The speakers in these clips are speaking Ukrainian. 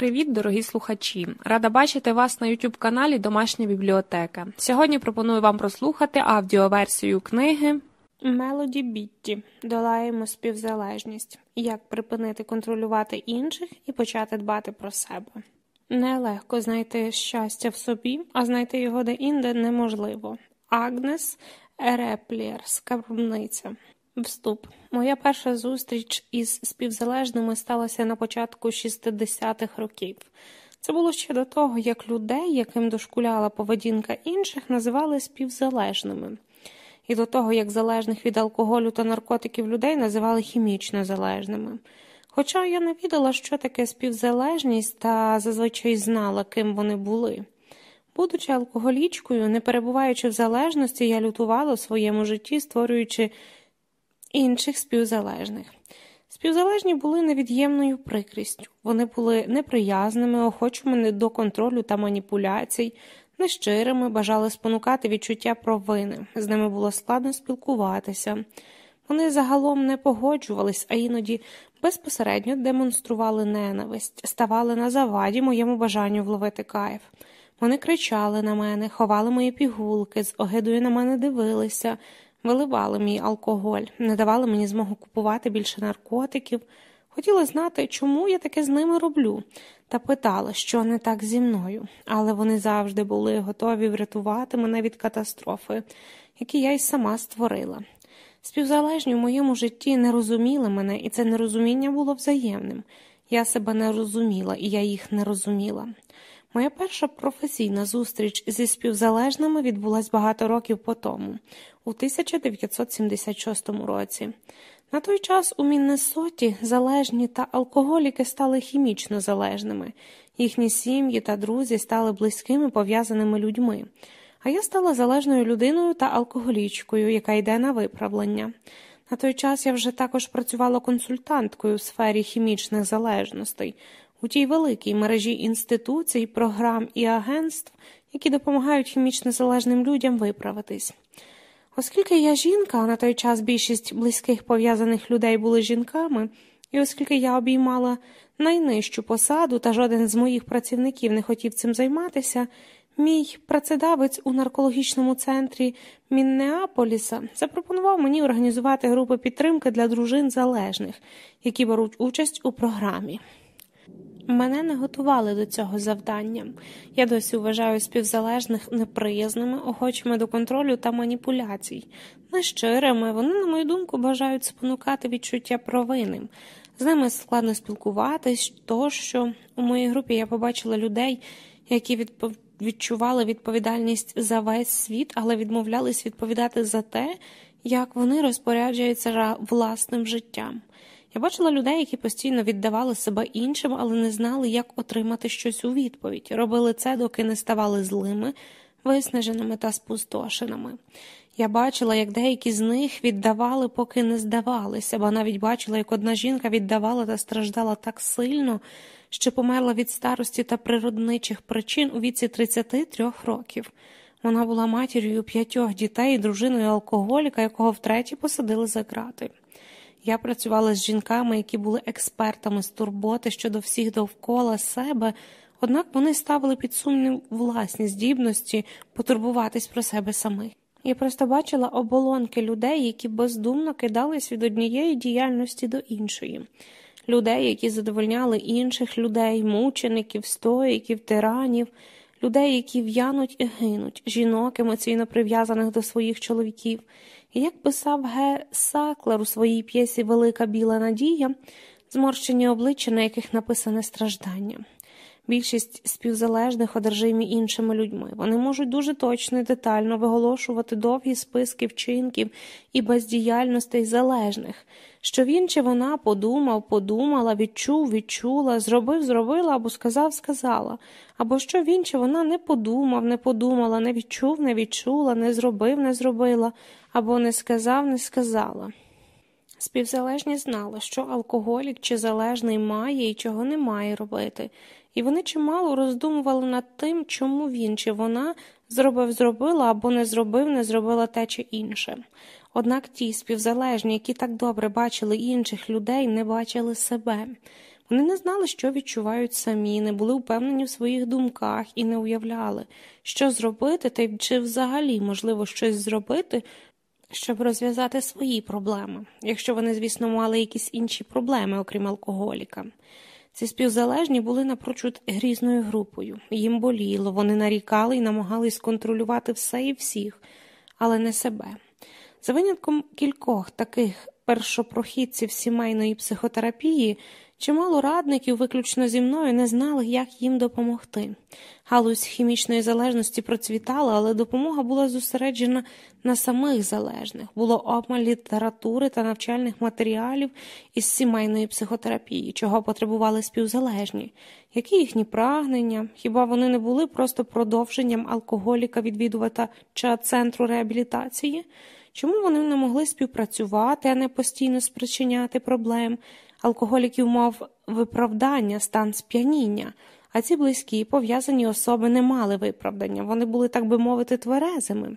Привіт, дорогі слухачі! Рада бачити вас на youtube каналі Домашня бібліотека. Сьогодні пропоную вам прослухати аудіоверсію книги Мелоді Бітті. Долаємо співзалежність. Як припинити контролювати інших і почати дбати про себе. Нелегко знайти щастя в собі, а знайти його де-інде неможливо. Агнес Ереплієр, скарбниця. Вступ. Моя перша зустріч із співзалежними сталася на початку 60-х років. Це було ще до того, як людей, яким дошкуляла поведінка інших, називали співзалежними, і до того, як залежних від алкоголю та наркотиків людей називали хімічно залежними. Хоча я не відала, що таке співзалежність, та зазвичай знала, ким вони були. Будучи алкоголічкою, не перебуваючи в залежності, я лютувала в своєму житті, створюючи інших співзалежних. Співзалежні були невід'ємною прикрістю, вони були неприязними, охочими до контролю та маніпуляцій, нещирими, бажали спонукати відчуття провини, з ними було складно спілкуватися. Вони загалом не погоджувались, а іноді безпосередньо демонстрували ненависть, ставали на заваді моєму бажанню вловити кайф. Вони кричали на мене, ховали мої пігулки, з огидою на мене дивилися, виливали мій алкоголь, не давали мені змогу купувати більше наркотиків. Хотіла знати, чому я таке з ними роблю, та питала, що не так зі мною, але вони завжди були готові врятувати мене від катастрофи, які я й сама створила. Співзалежні в моєму житті не розуміли мене, і це нерозуміння було взаємним. Я себе не розуміла, і я їх не розуміла. Моя перша професійна зустріч зі співзалежними відбулась багато років по тому, у 1976 році. На той час у Міннесоті залежні та алкоголіки стали хімічно залежними, їхні сім'ї та друзі стали близькими пов'язаними людьми. А я стала залежною людиною та алкоголічкою, яка йде на виправлення. На той час я вже також працювала консультанткою у сфері хімічних залежностей у тій великій мережі інституцій, програм і агентств, які допомагають хімічно залежним людям виправитись. Оскільки я жінка, а на той час більшість близьких пов'язаних людей були жінками, і оскільки я обіймала найнижчу посаду та жоден з моїх працівників не хотів цим займатися, мій працедавець у наркологічному центрі Міннеаполіса запропонував мені організувати групи підтримки для дружин залежних, які беруть участь у програмі. Мене не готували до цього завдання. Я досі вважаю співзалежних неприязними, охочими до контролю та маніпуляцій. Нещирими, вони, на мою думку, бажають спонукати відчуття провини. З ними складно спілкуватись, тощо у моїй групі я побачила людей, які відпов... відчували відповідальність за весь світ, але відмовлялись відповідати за те, як вони розпоряджаються власним життям. Я бачила людей, які постійно віддавали себе іншим, але не знали, як отримати щось у відповідь. Робили це, доки не ставали злими, виснаженими та спустошеними. Я бачила, як деякі з них віддавали, поки не здавалися, бо навіть бачила, як одна жінка віддавала та страждала так сильно, що померла від старості та природничих причин у віці 33 років. Вона була матір'ю п'ятьох дітей і дружиною алкоголіка, якого втретє посадили за грати. Я працювала з жінками, які були експертами з турботи щодо всіх довкола себе, однак вони ставили під сумнів власні здібності потурбуватись про себе самих. Я просто бачила оболонки людей, які бездумно кидались від однієї діяльності до іншої, людей, які задовольняли інших людей, мучеників, стоїків, тиранів, людей, які в'януть і гинуть, жінок емоційно прив'язаних до своїх чоловіків. Як писав Ге Саклер у своїй п'єсі Велика біла надія, зморщені обличчя, на яких написане страждання. Більшість співзалежних одержимі іншими людьми. Вони можуть дуже точно і детально виголошувати довгі списки вчинків і бездіяльностей залежних, що він чи вона подумав, подумала, відчув, відчула, зробив, зробила або сказав, сказала, або що він чи вона не подумав, не подумала, не відчув, не відчула, не зробив, не зробила, або не сказав, не сказала. Співзалежні знали, що алкоголік чи залежний має і чого не має робити, і вони чимало роздумували над тим, чому він чи вона зробив, зробила або не зробив, не зробила те чи інше. Однак ті співзалежні, які так добре бачили інших людей, не бачили себе. Вони не знали, що відчувають самі, не були впевнені в своїх думках і не уявляли, що зробити, та й чи взагалі можливо щось зробити, щоб розв'язати свої проблеми, якщо вони, звісно, мали якісь інші проблеми, окрім алкоголіка. Ці співзалежні були напрочуд грізною групою. Їм боліло, вони нарікали і намагались контролювати все і всіх, але не себе. За винятком кількох таких першопрохідців сімейної психотерапії, чимало радників, виключно зі мною, не знали, як їм допомогти. Галузь хімічної залежності процвітала, але допомога була зосереджена на самих залежних, було обмаль літератури та навчальних матеріалів із сімейної психотерапії, чого потребували співзалежні, які їхні прагнення, хіба вони не були просто продовженням алкоголіка відвідувача центру реабілітації? Чому вони не могли співпрацювати, а не постійно спричиняти проблем? Алкоголіків мав виправдання, стан сп'яніння, а ці близькі пов'язані особи не мали виправдання, вони були, так би мовити, тверезими.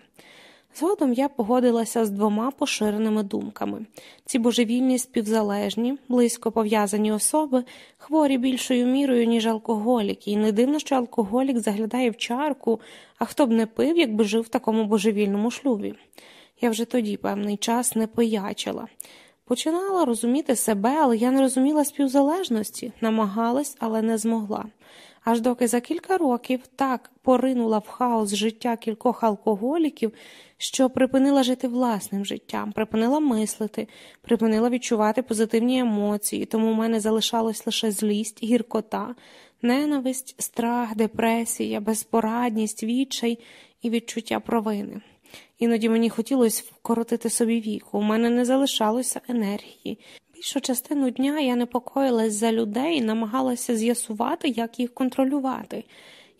Згодом я погодилася з двома поширеними думками ці божевільні співзалежні, близько пов'язані особи, хворі більшою мірою, ніж алкоголіки, і не дивно, що алкоголік заглядає в чарку, а хто б не пив, якби жив в такому божевільному шлюбі. Я вже тоді певний час не поячила. Починала розуміти себе, але я не розуміла співзалежності, намагалась, але не змогла. Аж доки за кілька років так поринула в хаос життя кількох алкоголіків, що припинила жити власним життям, припинила мислити, припинила відчувати позитивні емоції, тому в мене залишалась лише злість, гіркота, ненависть, страх, депресія, безпорадність, відчай і відчуття провини. Іноді мені хотілося вкоротити собі віку, у мене не залишалося енергії. Більшу частину дня я непокоїлась за людей і намагалася з'ясувати, як їх контролювати.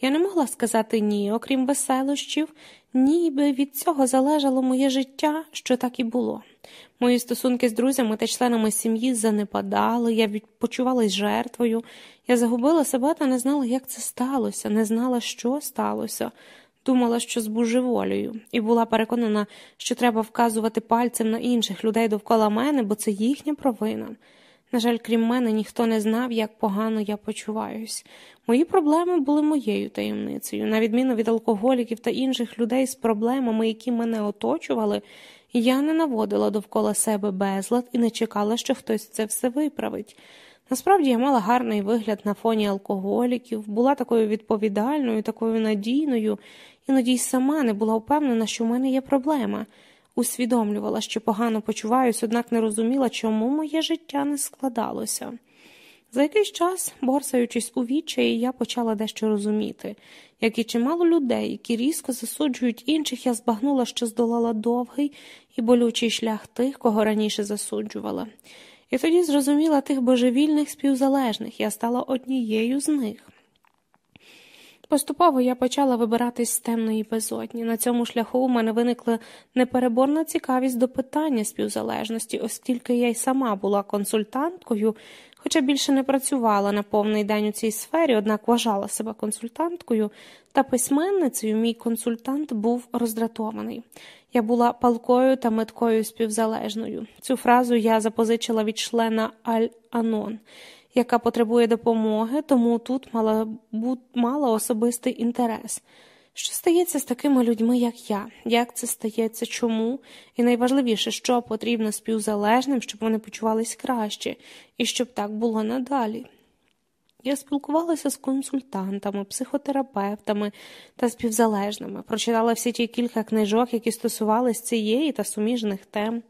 Я не могла сказати ні, окрім веселощів, ніби від цього залежало моє життя, що так і було. Мої стосунки з друзями та членами сім'ї занепадали, я відпочувалась жертвою, я загубила себе та не знала, як це сталося, не знала, що сталося думала, що з і була переконана, що треба вказувати пальцем на інших людей довкола мене, бо це їхня провина. На жаль, крім мене, ніхто не знав, як погано я почуваюсь. Мої проблеми були моєю таємницею, на відміну від алкоголіків та інших людей з проблемами, які мене оточували, я не наводила довкола себе безлад і не чекала, що хтось це все виправить. Насправді я мала гарний вигляд на фоні алкоголіків, була такою відповідальною, такою надійною, іноді й сама не була впевнена, що в мене є проблема. Усвідомлювала, що погано почуваюся, однак не розуміла, чому моє життя не складалося. За якийсь час, борсаючись у відчаї, я почала дещо розуміти, як і чимало людей, які різко засуджують інших, я збагнула, що здолала довгий і болючий шлях тих, кого раніше засуджувала. І тоді зрозуміла тих божевільних співзалежних, я стала однією з них. Поступово я почала вибиратись з темної безодні. На цьому шляху у мене виникла непереборна цікавість до питання співзалежності, оскільки я й сама була консультанткою, хоча більше не працювала на повний день у цій сфері, однак вважала себе консультанткою та письменницею, мій консультант був роздратований. Я була палкою та меткою співзалежною. Цю фразу я запозичила від члена Аль-Анон яка потребує допомоги, тому тут мала, мала особистий інтерес. Що стається з такими людьми, як я? Як це стається, чому? І найважливіше, що потрібно співзалежним, щоб вони почувались краще, і щоб так було надалі. Я спілкувалася з консультантами, психотерапевтами та співзалежними, прочитала всі ті кілька книжок, які стосувалися цієї та суміжних тем,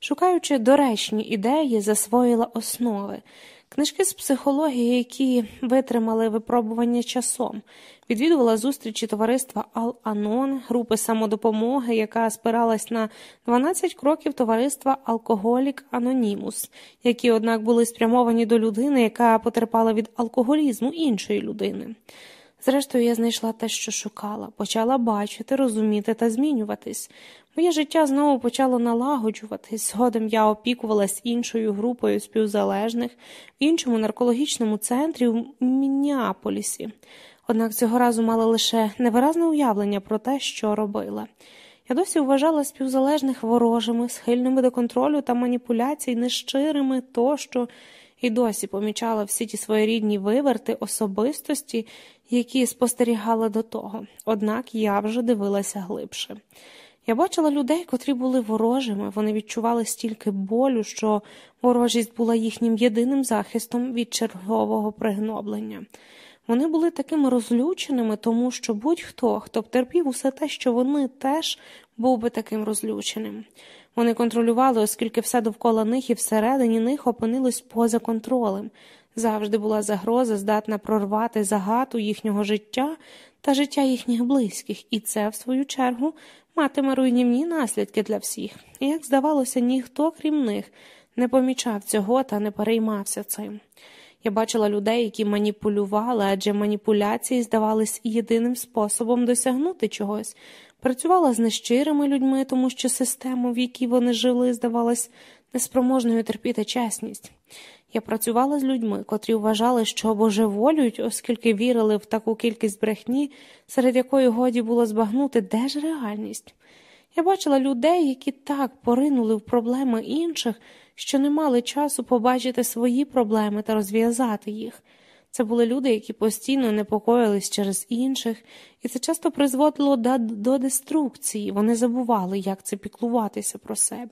шукаючи доречні ідеї, засвоїла основи. Книжки з психології, які витримали випробування часом, відвідувала зустрічі товариства Ал-Анон, групи самодопомоги, яка спиралась на 12 кроків товариства Алкоголік Анонімус, які, однак, були спрямовані до людини, яка потерпала від алкоголізму іншої людини. Зрештою, я знайшла те, що шукала, почала бачити, розуміти та змінюватись. Моє життя знову почало налагоджуватись. Згодом я опікувалась іншою групою співзалежних в іншому наркологічному центрі в Мінніаполісі. Однак цього разу мала лише невиразне уявлення про те, що робила. Я досі вважала співзалежних ворожими, схильними до контролю та маніпуляцій, нещирими тощо, і досі помічала всі ті своєрідні виверти особистості, які спостерігала до того, однак я вже дивилася глибше. Я бачила людей, котрі були ворожими, вони відчували стільки болю, що ворожість була їхнім єдиним захистом від чергового пригноблення. Вони були такими розлюченими, тому що будь-хто, хто б терпів усе те, що вони теж був би таким розлюченим. Вони контролювали, оскільки все довкола них і всередині них опинилось поза контролем. Завжди була загроза, здатна прорвати загату їхнього життя та життя їхніх близьких, і це, в свою чергу, матиме руйнівні наслідки для всіх. І, як здавалося, ніхто, крім них, не помічав цього та не переймався цим. Я бачила людей, які маніпулювали, адже маніпуляції здавались єдиним способом досягнути чогось. Працювала з нещирими людьми, тому що система, в якій вони жили, здавалась неспроможною терпіти чесність. Я працювала з людьми, котрі вважали, що божеволюють, оскільки вірили в таку кількість брехні, серед якої годі було збагнути, де ж реальність. Я бачила людей, які так поринули в проблеми інших, що не мали часу побачити свої проблеми та розв'язати їх. Це були люди, які постійно непокоїлись через інших, і це часто призводило до деструкції, вони забували, як це піклуватися про себе.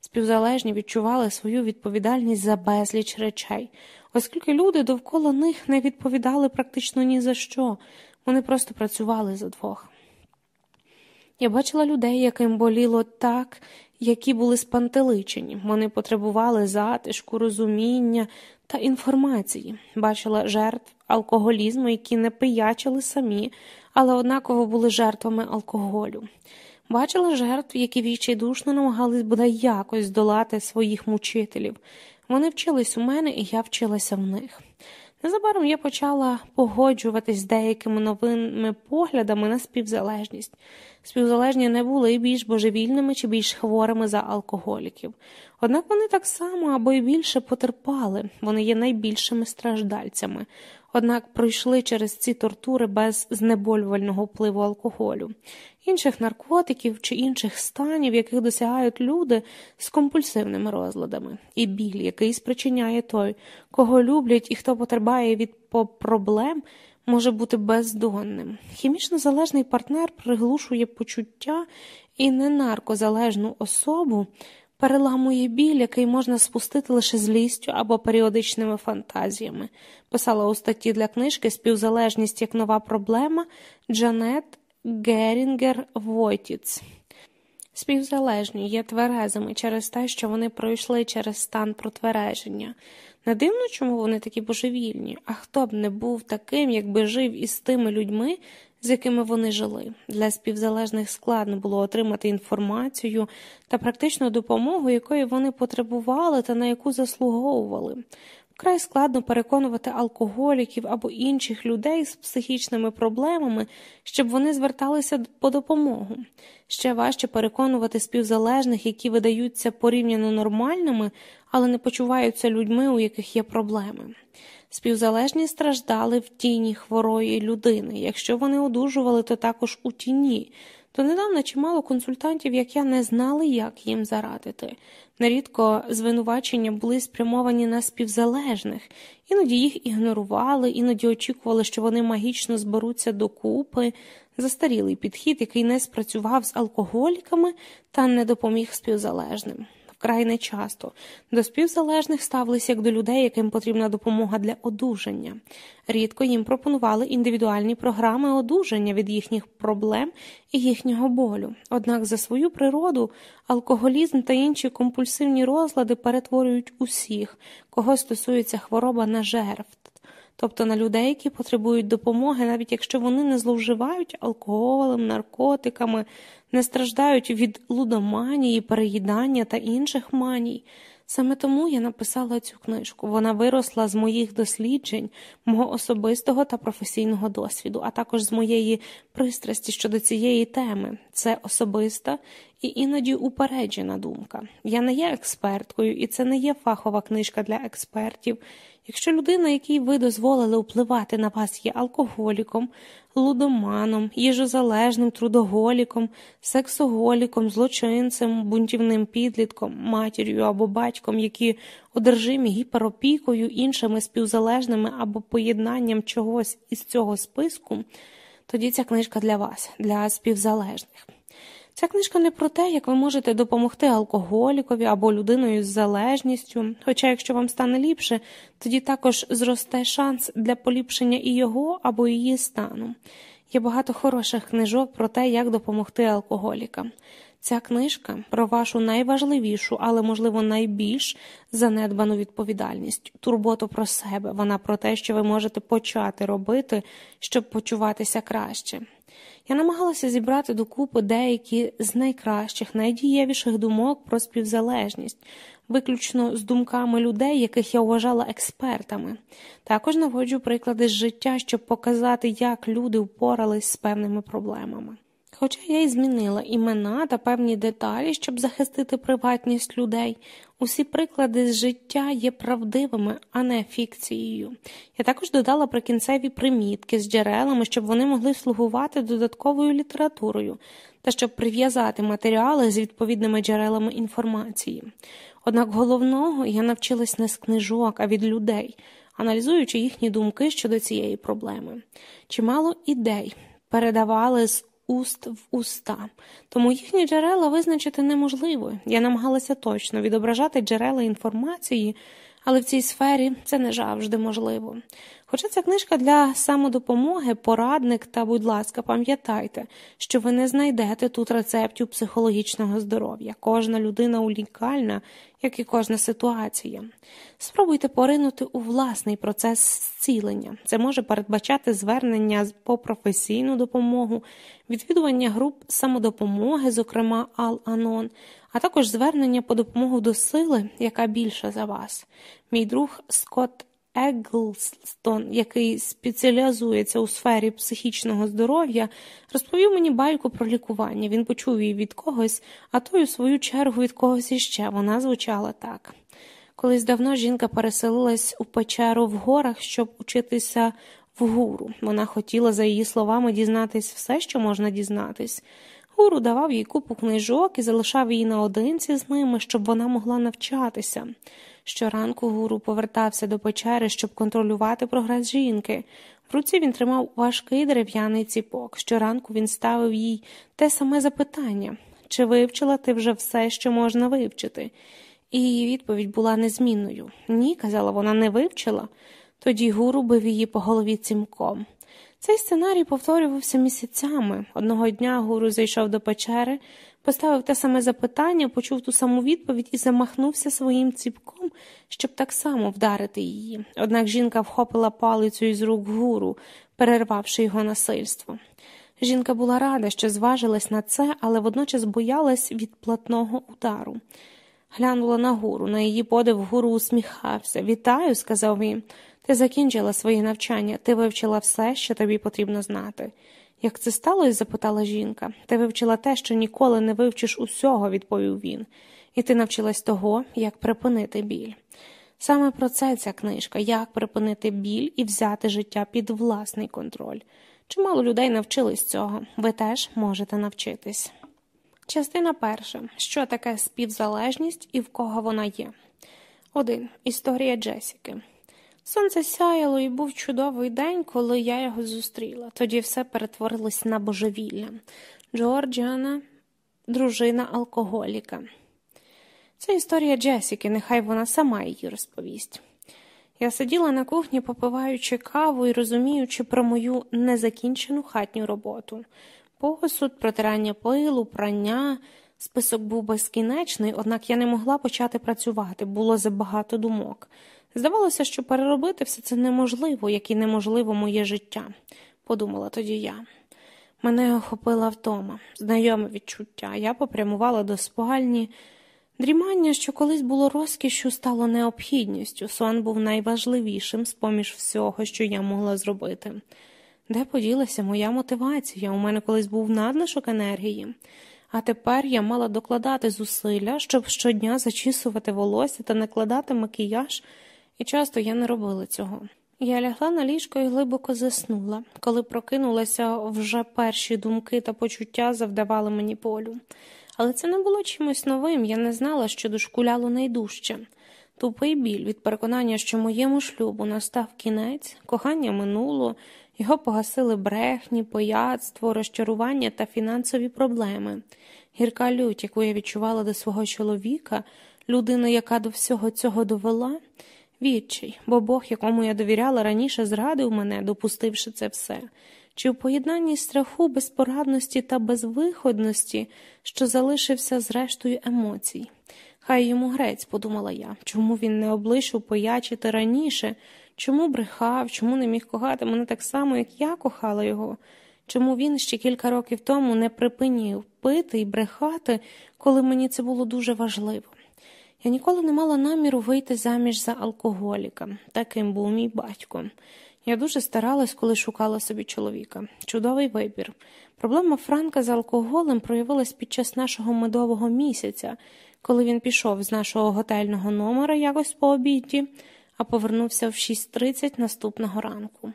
Співзалежні відчували свою відповідальність за безліч речей, оскільки люди довкола них не відповідали практично ні за що, вони просто працювали за двох. Я бачила людей, яким боліло так, які були спантеличені. Вони потребували затишку, розуміння та інформації, бачила жертв алкоголізму, які не пиячили самі, але однаково були жертвами алкоголю. Бачила жертв, які відчайдушно намагались бодай якось здолати своїх мучителів. Вони вчились у мене, і я вчилася в них. Незабаром я почала погоджуватись з деякими новими поглядами на співзалежність. Співзалежні не були більш божевільними чи більш хворими за алкоголіків. Однак вони так само або й більше потерпали, вони є найбільшими страждальцями, однак пройшли через ці тортури без знеболювального впливу алкоголю, інших наркотиків чи інших станів, яких досягають люди з компульсивними розладами, і біль, який спричиняє той, кого люблять і хто потерпає від проблем може бути бездонним. Хімічно залежний партнер приглушує почуття і ненаркозалежну особу переламує біль, який можна спустити лише злістю або періодичними фантазіями, писала у статті для книжки Співзалежність як нова проблема Джанет Герінгер Войтіц. Співзалежні є тверезими через те, що вони пройшли через стан протвереження. Не дивно, чому вони такі божевільні, а хто б не був таким, якби жив із тими людьми, з якими вони жили. Для співзалежних складно було отримати інформацію та практичну допомогу, якої вони потребували та на яку заслуговували. Вкрай складно переконувати алкоголіків або інших людей з психічними проблемами, щоб вони зверталися по допомогу. Ще важче переконувати співзалежних, які видаються порівняно нормальними, але не почуваються людьми, у яких є проблеми. Співзалежні страждали в тіні хворої людини. Якщо вони одужували, то також у тіні. То недавно чимало консультантів, як я, не знали, як їм зарадити. Нерідко звинувачення були спрямовані на співзалежних, іноді їх ігнорували, іноді очікували, що вони магічно зберуться докупи. Застарілий підхід, який не спрацював з алкоголіками та не допоміг співзалежним вкрай нечасто. До співзалежних ставилися як до людей, яким потрібна допомога для одужання. Рідко їм пропонували індивідуальні програми одужання від їхніх проблем і їхнього болю. Однак за свою природу алкоголізм та інші компульсивні розлади перетворюють усіх, кого стосується хвороба на жертв. Тобто на людей, які потребують допомоги, навіть якщо вони не зловживають алкоголем, наркотиками, не страждають від лудоманії, переїдання та інших маній. Саме тому я написала цю книжку. Вона виросла з моїх досліджень, мого особистого та професійного досвіду, а також з моєї пристрасті щодо цієї теми. Це особиста і іноді упереджена думка. Я не є експерткою, і це не є фахова книжка для експертів. Якщо людина, якій ви дозволили впливати на вас, є алкоголіком, лудоманом, їжозалежним трудоголіком, сексоголіком, злочинцем, бунтівним підлітком, матір'ю або батьком, які одержимі гіперопікою, іншими співзалежними або поєднанням чогось із цього списку, тоді ця книжка для вас, для співзалежних. Ця книжка не про те, як ви можете допомогти алкоголікові або людиною з залежністю, хоча, якщо вам стане ліпше, тоді також зросте шанс для поліпшення і його або її стану. Є багато хороших книжок про те, як допомогти алкоголікам. Ця книжка про вашу найважливішу, але, можливо, найбільш занедбану відповідальність, турботу про себе. Вона про те, що ви можете почати робити, щоб почуватися краще. Я намагалася зібрати докупи деякі з найкращих, найдієвіших думок про співзалежність, виключно з думками людей, яких я вважала експертами. Також наводжу приклади з життя, щоб показати, як люди впорались з певними проблемами. Хоча я й змінила імена та певні деталі, щоб захистити приватність людей, усі приклади з життя є правдивими, а не фікцією. Я також додала прикінцеві примітки з джерелами, щоб вони могли слугувати додатковою літературою та щоб прив'язати матеріали з відповідними джерелами інформації. Однак головного я навчилась не з книжок, а від людей, аналізуючи їхні думки щодо цієї проблеми. Чимало ідей передавали з уст в уста, тому їхні джерела визначити неможливо. Я намагалася точно відображати джерела інформації, але в цій сфері це не завжди можливо. Хоча ця книжка для самодопомоги, порадник та, будь ласка, пам'ятайте, що ви не знайдете тут рецептів психологічного здоров'я. Кожна людина унікальна, як і кожна ситуація. Спробуйте поринути у власний процес зцілення. Це може передбачати звернення по професійну допомогу, відвідування груп самодопомоги, зокрема Ал-Анон, а також звернення по допомогу до сили, яка більша за вас. Мій друг Скотт Еглстон, який спеціалізується у сфері психічного здоров'я, розповів мені байку про лікування. Він почув її від когось, а той, у свою чергу, від когось іще. Вона звучала так. Колись давно жінка переселилась у печеру в горах, щоб учитися в гуру. Вона хотіла, за її словами, дізнатись все, що можна дізнатись. Гуру давав їй купу книжок і залишав її наодинці з ними, щоб вона могла навчатися. Щоранку гуру повертався до печери, щоб контролювати прогрес жінки. В руці він тримав важкий дерев'яний ціпок. Щоранку він ставив їй те саме запитання чи вивчила ти вже все, що можна вивчити? І її відповідь була незмінною. Ні, казала вона, не вивчила. Тоді гуру бив її по голові цімком. Цей сценарій повторювався місяцями. Одного дня гуру зайшов до печери, поставив те саме запитання, почув ту саму відповідь і замахнувся своїм ціпком, щоб так само вдарити її. Однак жінка вхопила палицю із рук гуру, перервавши його насильство. Жінка була рада, що зважилась на це, але водночас боялась від платного удару. Глянула на гуру, на її подив гуру усміхався. Вітаю, сказав він. Ти закінчила своє навчання, ти вивчила все, що тобі потрібно знати. Як це сталося? запитала жінка. Ти вивчила те, що ніколи не вивчиш усього, відповів він, і ти навчилась того, як припинити біль. Саме про це ця книжка як припинити біль і взяти життя під власний контроль. Чимало людей навчились цього, ви теж можете навчитись. Частина перша. Що таке співзалежність і в кого вона є? 1. Історія Джесіки. Сонце сяяло і був чудовий день, коли я його зустріла. Тоді все перетворилось на божевілля. Джорджіана, дружина алкоголіка. Це історія Джесіки, нехай вона сама її розповість. Я сиділа на кухні, попиваючи каву і розуміючи про мою незакінчену хатню роботу. Посуд, протирання пилу, прання. Список був безкінечний, однак я не могла почати працювати, було забагато думок. Здавалося, що переробити все це неможливо, як і неможливо моє життя, подумала тоді я. Мене охопила втома, знайоме відчуття. Я попрямувала до спальні. Дрімання, що колись було розкішю, стало необхідністю. Сон був найважливішим з поміж всього, що я могла зробити. Де поділася моя мотивація? У мене колись був надлишок енергії, а тепер я мала докладати зусилля, щоб щодня зачісувати волосся та накладати макіяж і часто я не робила цього. Я лягла на ліжко і глибоко заснула. Коли прокинулася, вже перші думки та почуття завдавали мені полю. Але це не було чимось новим, я не знала, що дошкуляло найдужче. Тупий біль від переконання, що моєму шлюбу настав кінець, кохання минуло, його погасили брехні, пояцтво, розчарування та фінансові проблеми. Гірка лють, яку я відчувала до свого чоловіка, людина, яка до всього цього довела, відчай, бо Бог, якому я довіряла раніше, зрадив мене, допустивши це все. Чи в поєднанні страху, безпорадності та безвиходності, що залишився зрештою емоцій. Хай йому грець, подумала я, чому він не облишив поячити раніше, чому брехав, чому не міг кохати мене так само, як я кохала його, чому він ще кілька років тому не припинив пити і брехати, коли мені це було дуже важливо. Я ніколи не мала наміру вийти заміж за алкоголіка, таким був мій батько. Я дуже старалась, коли шукала собі чоловіка. Чудовий вибір. Проблема Франка з алкоголем проявилась під час нашого медового місяця, коли він пішов з нашого готельного номера якось по обіді, а повернувся в 6.30 наступного ранку.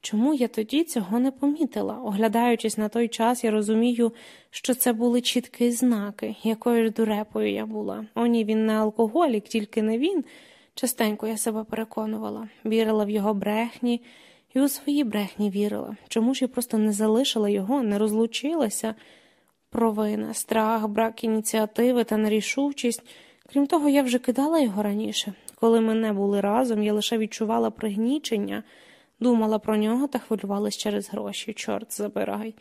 Чому я тоді цього не помітила? Оглядаючись на той час, я розумію, що це були чіткі знаки, якою ж дурепою я була. О, ні, він не алкоголік, тільки не він. Частенько я себе переконувала, вірила в його брехні і у свої брехні вірила. Чому ж я просто не залишила його, не розлучилася? Провина, страх, брак ініціативи та нерішучість. Крім того, я вже кидала його раніше. Коли ми не були разом, я лише відчувала пригнічення, думала про нього та хвилювалась через гроші. Чорт забирай.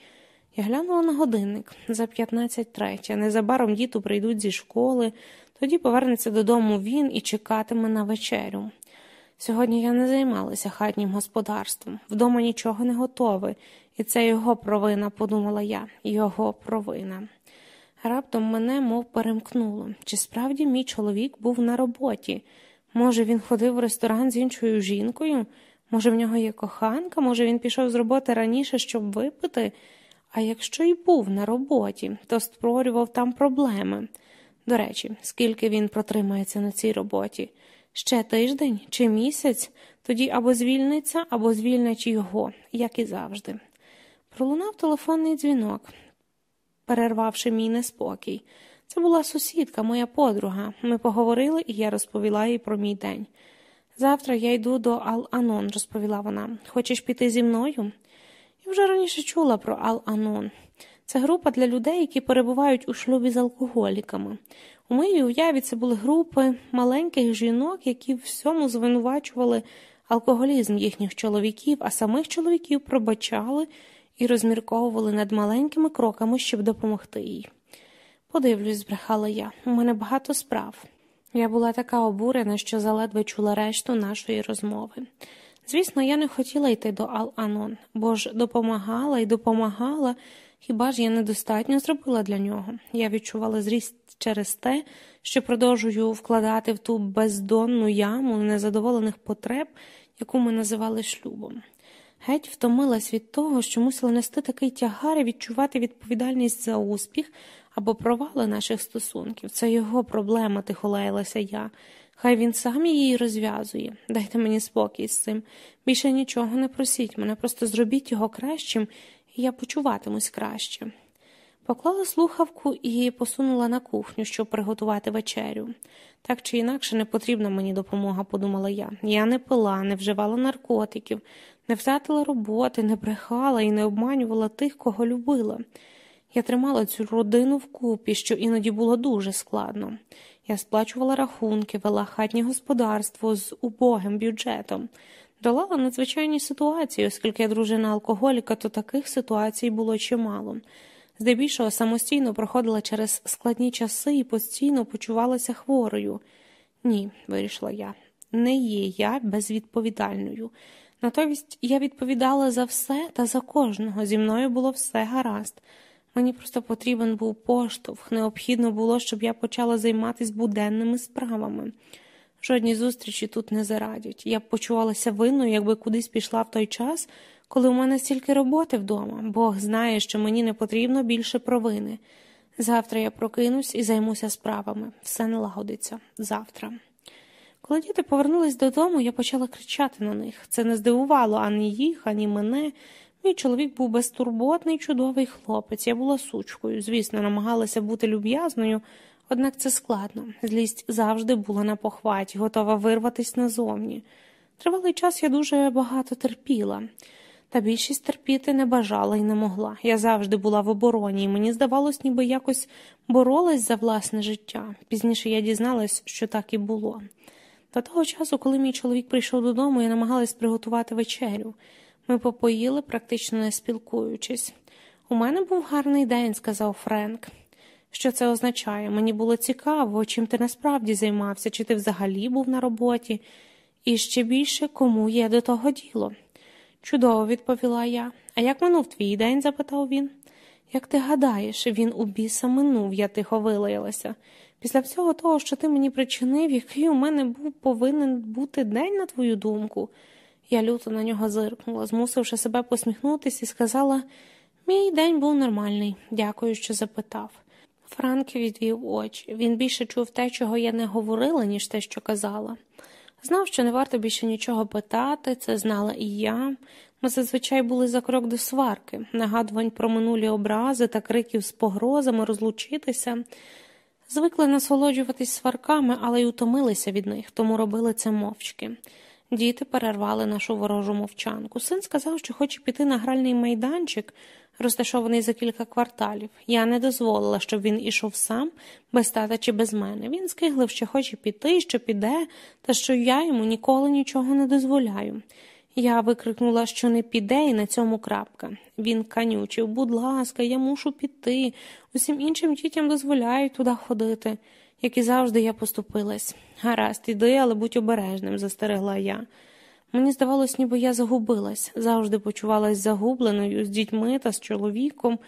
Я глянула на годинник за 15 третя. Незабаром діти прийдуть зі школи, тоді повернеться додому він і чекатиме на вечерю. Сьогодні я не займалася хатнім господарством, вдома нічого не готове, і це його провина, подумала я, його провина. Раптом мене мов перемкнуло. Чи справді мій чоловік був на роботі? Може, він ходив в ресторан з іншою жінкою? Може, в нього є коханка, може, він пішов з роботи раніше, щоб випити? А якщо й був на роботі, то створював там проблеми. До речі, скільки він протримається на цій роботі? Ще тиждень чи місяць, тоді або звільниться, або звільнять його, як і завжди. Пролунав телефонний дзвінок, перервавши мій неспокій. Це була сусідка, моя подруга. Ми поговорили, і я розповіла їй про мій день. Завтра я йду до Ал-Анон, розповіла вона. Хочеш піти зі мною? Я вже раніше чула про Ал-Анон. Це група для людей, які перебувають у шлюбі з алкоголіками. У моїй уяві це були групи маленьких жінок, які всьому звинувачували алкоголізм їхніх чоловіків, а самих чоловіків пробачали і розмірковували над маленькими кроками, щоб допомогти їй. Подивлюсь, збрехала я, у мене багато справ. Я була така обурена, що заледве чула решту нашої розмови. Звісно, я не хотіла йти до Ал-Анон, бо ж допомагала і допомагала, хіба ж я недостатньо зробила для нього. Я відчувала зріст через те, що продовжую вкладати в ту бездонну яму незадоволених потреб, яку ми називали шлюбом. Геть втомилась від того, що мусила нести такий тягар і відчувати відповідальність за успіх або провали наших стосунків. Це його проблема, тихо лаялася я. Хай він сам її розв'язує. Дайте мені спокій з цим. Більше нічого не просіть мене, просто зробіть його кращим, і я почуватимусь краще. Поклала слухавку і посунула на кухню, щоб приготувати вечерю. Так чи інакше не потрібна мені допомога, подумала я. Я не пила, не вживала наркотиків, не втратила роботи, не брехала і не обманювала тих, кого любила. Я тримала цю родину вкупі, що іноді було дуже складно. Я сплачувала рахунки, вела хатнє господарство з убогим бюджетом, долала надзвичайні ситуації, оскільки я дружина алкоголіка, то таких ситуацій було чимало. Здебільшого самостійно проходила через складні часи і постійно почувалася хворою. Ні, вирішила я, не є я безвідповідальною. Натомість я відповідала за все та за кожного. Зі мною було все гаразд. Мені просто потрібен був поштовх. Необхідно було, щоб я почала займатися буденними справами. Жодні зустрічі тут не зарадять. Я б почувалася винною, якби кудись пішла в той час, коли у мене стільки роботи вдома. Бог знає, що мені не потрібно більше провини. Завтра я прокинусь і займуся справами. Все налагодиться завтра. Коли діти повернулись додому, я почала кричати на них. Це не здивувало ані їх, ані мене. Мій чоловік був безтурботний, чудовий хлопець. Я була сучкою. Звісно, намагалася бути люб'язною, однак це складно. Злість завжди була на похваті, готова вирватися назовні. Тривалий час я дуже багато терпіла, та більшість терпіти не бажала і не могла. Я завжди була в обороні, і мені здавалось, ніби якось боролась за власне життя. Пізніше я дізналась, що так і було. До того часу, коли мій чоловік прийшов додому, я намагалась приготувати вечерю. Ми попоїли, практично не спілкуючись. У мене був гарний день, сказав Френк. Що це означає? Мені було цікаво, чим ти насправді займався, чи ти взагалі був на роботі, і ще більше кому є до того діло. Чудово, відповіла я. А як минув твій день? запитав він. Як ти гадаєш, він у біса минув, я тихо вилаялася. Після всього того, що ти мені причинив, який у мене був повинен бути день, на твою думку. Я люто на нього зиркнула, змусивши себе посміхнутися, і сказала мій день був нормальний, дякую, що запитав. Франк відвів очі. Він більше чув те, чого я не говорила, ніж те, що казала. Знав, що не варто більше нічого питати, це знала і я. Ми зазвичай були за крок до сварки, нагадувань про минулі образи та криків з погрозами розлучитися. Звикли насолоджуватись сварками, але й утомилися від них, тому робили це мовчки. Діти перервали нашу ворожу мовчанку. Син сказав, що хоче піти на гральний майданчик, розташований за кілька кварталів. Я не дозволила, щоб він ішов сам, без тата чи без мене. Він скиглив, що хоче піти, що піде, та що я йому ніколи нічого не дозволяю. Я викрикнула, що не піде, і на цьому крапка. Він канючив, будь ласка, я мушу піти. Усім іншим дітям дозволяють туди ходити. Як і завжди, я поступилась. Гаразд, іди, але будь обережним, застерегла я. Мені здавалось, ніби я загубилась, завжди почувалась загубленою з дітьми та з чоловіком.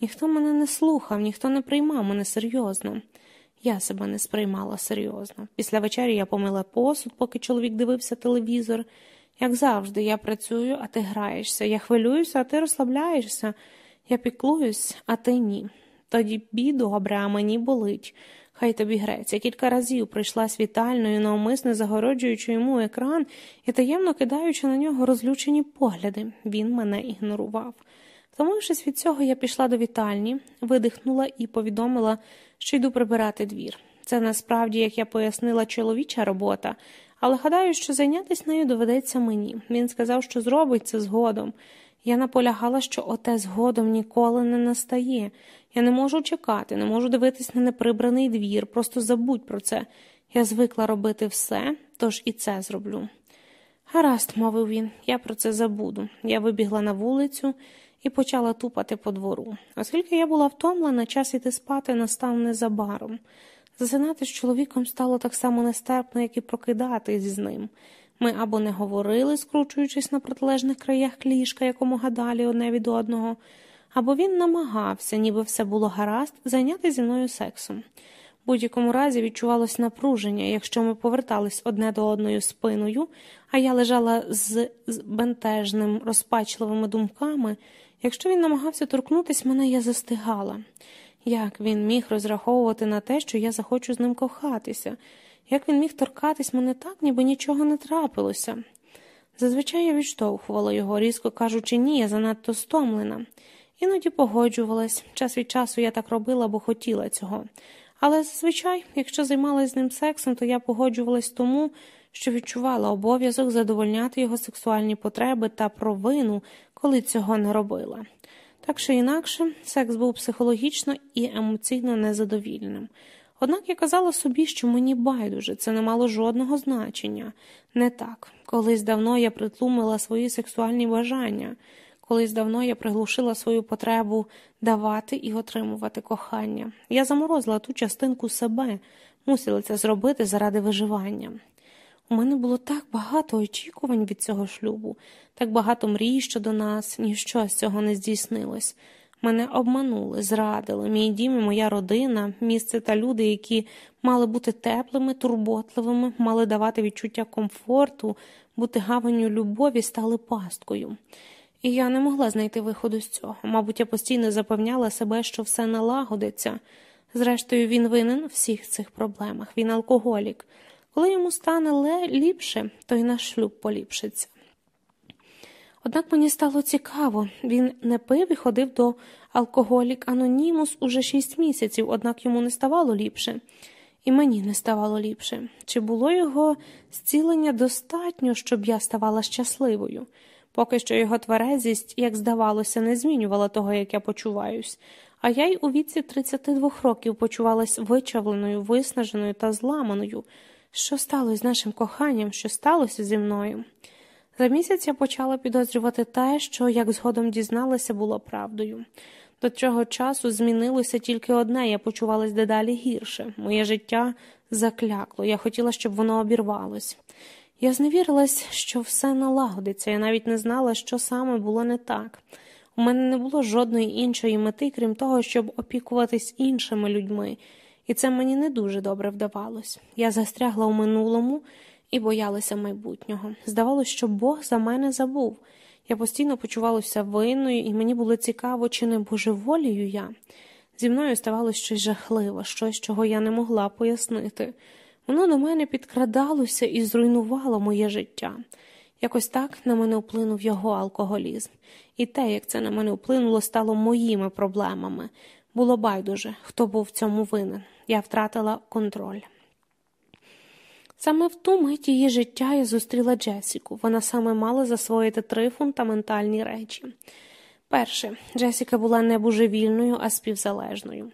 Ніхто мене не слухав, ніхто не приймав мене серйозно. Я себе не сприймала серйозно. Після вечері я помила посуд, поки чоловік дивився телевізор. Як завжди, я працюю, а ти граєшся. Я хвилююся, а ти розслабляєшся. Я піклуюсь, а ти ні. Тоді бі добре, а мені болить. Хай тобі греться. Кілька разів прийшла світальною, навмисно загороджуючи йому екран і таємно кидаючи на нього розлючені погляди. Він мене ігнорував. Втомившись від цього, я пішла до вітальні, видихнула і повідомила, що йду прибирати двір. Це насправді, як я пояснила, чоловіча робота, але гадаю, що зайнятися нею доведеться мені. Він сказав, що зробить це згодом. Я наполягала, що оте згодом ніколи не настає. Я не можу чекати, не можу дивитись на неприбраний двір, просто забудь про це. Я звикла робити все, тож і це зроблю. Гаразд, мовив він, я про це забуду. Я вибігла на вулицю і почала тупати по двору. Оскільки я була втомлена, час іти спати настав незабаром. Засинати з чоловіком стало так само нестерпно, як і прокидатись з ним. Ми або не говорили, скручуючись на протилежних краях ліжка, якомога далі одне від одного, або він намагався, ніби все було гаразд, зайняти зі мною сексом. В будь-якому разі відчувалось напруження, якщо ми повертались одне до одної спиною, а я лежала з бентежним, розпачливими думками. Якщо він намагався торкнутися мене, я застигала. Як він міг розраховувати на те, що я захочу з ним кохатися? Як він міг торкатись мене так, ніби нічого не трапилося? Зазвичай я відштовхувала його, різко кажучи, ні, я занадто стомлена. Іноді погоджувалась. Час від часу я так робила, бо хотіла цього. Але зазвичай, якщо займалася з ним сексом, то я погоджувалась тому, що відчувала обов'язок задовольняти його сексуальні потреби та провину, коли цього не робила. Так що інакше секс був психологічно і емоційно незадовільним. Однак я казала собі, що мені байдуже, це не мало жодного значення. Не так. Колись давно я притлумила свої сексуальні бажання, колись давно я приглушила свою потребу давати і отримувати кохання. Я заморозила ту частинку себе, мусила це зробити заради виживання. У мене було так багато очікувань від цього шлюбу, так багато мрій щодо нас, ніщо з цього не здійснилось. Мене обманули, зрадили, мій дім і моя родина, місце та люди, які мали бути теплими, турботливими, мали давати відчуття комфорту, бути гаванню любові, стали пасткою. І я не могла знайти виходу з цього. Мабуть, я постійно запевняла себе, що все налагодиться. Зрештою, він винен у всіх цих проблемах. Він алкоголік. Коли йому стане ліпше, то й наш шлюб поліпшиться. Однак мені стало цікаво він не пив і ходив до алкоголік Анонімус уже шість місяців, однак йому не ставало ліпше, і мені не ставало ліпше. Чи було його зцілення достатньо, щоб я ставала щасливою? Поки що його тверезість, як здавалося, не змінювала того, як я почуваюсь, а я й у віці 32 років почувалась вичавленою, виснаженою та зламаною. Що сталося з нашим коханням, що сталося зі мною? За місяць я почала підозрювати те, що, як згодом дізналася, було правдою. До цього часу змінилося тільки одне, я почувалась дедалі гірше. Моє життя заклякло, я хотіла, щоб воно обірвалось. Я зневірилась, що все налагодиться, я навіть не знала, що саме було не так. У мене не було жодної іншої мети, крім того, щоб опікуватись іншими людьми, і це мені не дуже добре вдавалось. Я застрягла у минулому і боялася майбутнього. Здавалося, що Бог за мене забув. Я постійно почувалася винною, і мені було цікаво, чи не божеволію я. Зі мною ставалося щось жахливе, щось, чого я не могла пояснити. Воно до мене підкрадалося і зруйнувало моє життя. Якось так на мене вплинув його алкоголізм, і те, як це на мене вплинуло, стало моїми проблемами. Було байдуже, хто був в цьому винен. Я втратила контроль. Саме в ту мить її життя я зустріла Джесіку. Вона саме мала засвоїти три фундаментальні речі. Перше, Джесіка була не божевільною, а співзалежною.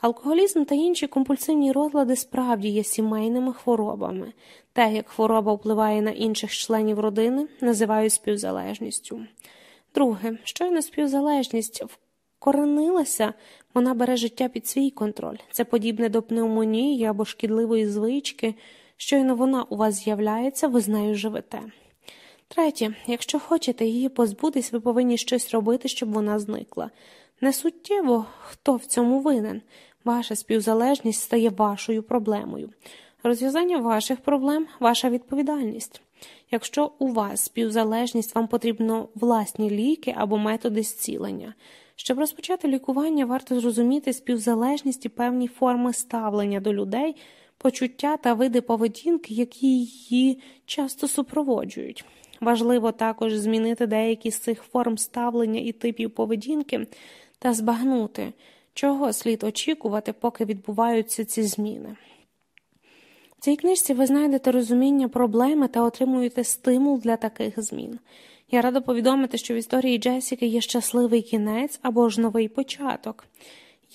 Алкоголізм та інші компульсивні розлади справді є сімейними хворобами. Те, як хвороба впливає на інших членів родини, називають співзалежністю. Друге, щойно співзалежність вкоренилася, вона бере життя під свій контроль. Це подібне до пневмонії або шкідливої звички. Щойно вона у вас з'являється, ви з нею живете. Третє, якщо хочете її позбутись, ви повинні щось робити, щоб вона зникла. Не суттєво, хто в цьому винен. Ваша співзалежність стає вашою проблемою. Розв'язання ваших проблем ваша відповідальність. Якщо у вас співзалежність, вам потрібно власні ліки або методи зцілення. Щоб розпочати лікування, варто зрозуміти співзалежність і певні форми ставлення до людей, почуття та види поведінки, які її часто супроводжують. Важливо також змінити деякі з цих форм ставлення і типів поведінки та збагнути, чого слід очікувати, поки відбуваються ці зміни. В цій книжці ви знайдете розуміння проблеми та отримуєте стимул для таких змін. Я рада повідомити, що в історії Джесіки є щасливий кінець або ж новий початок.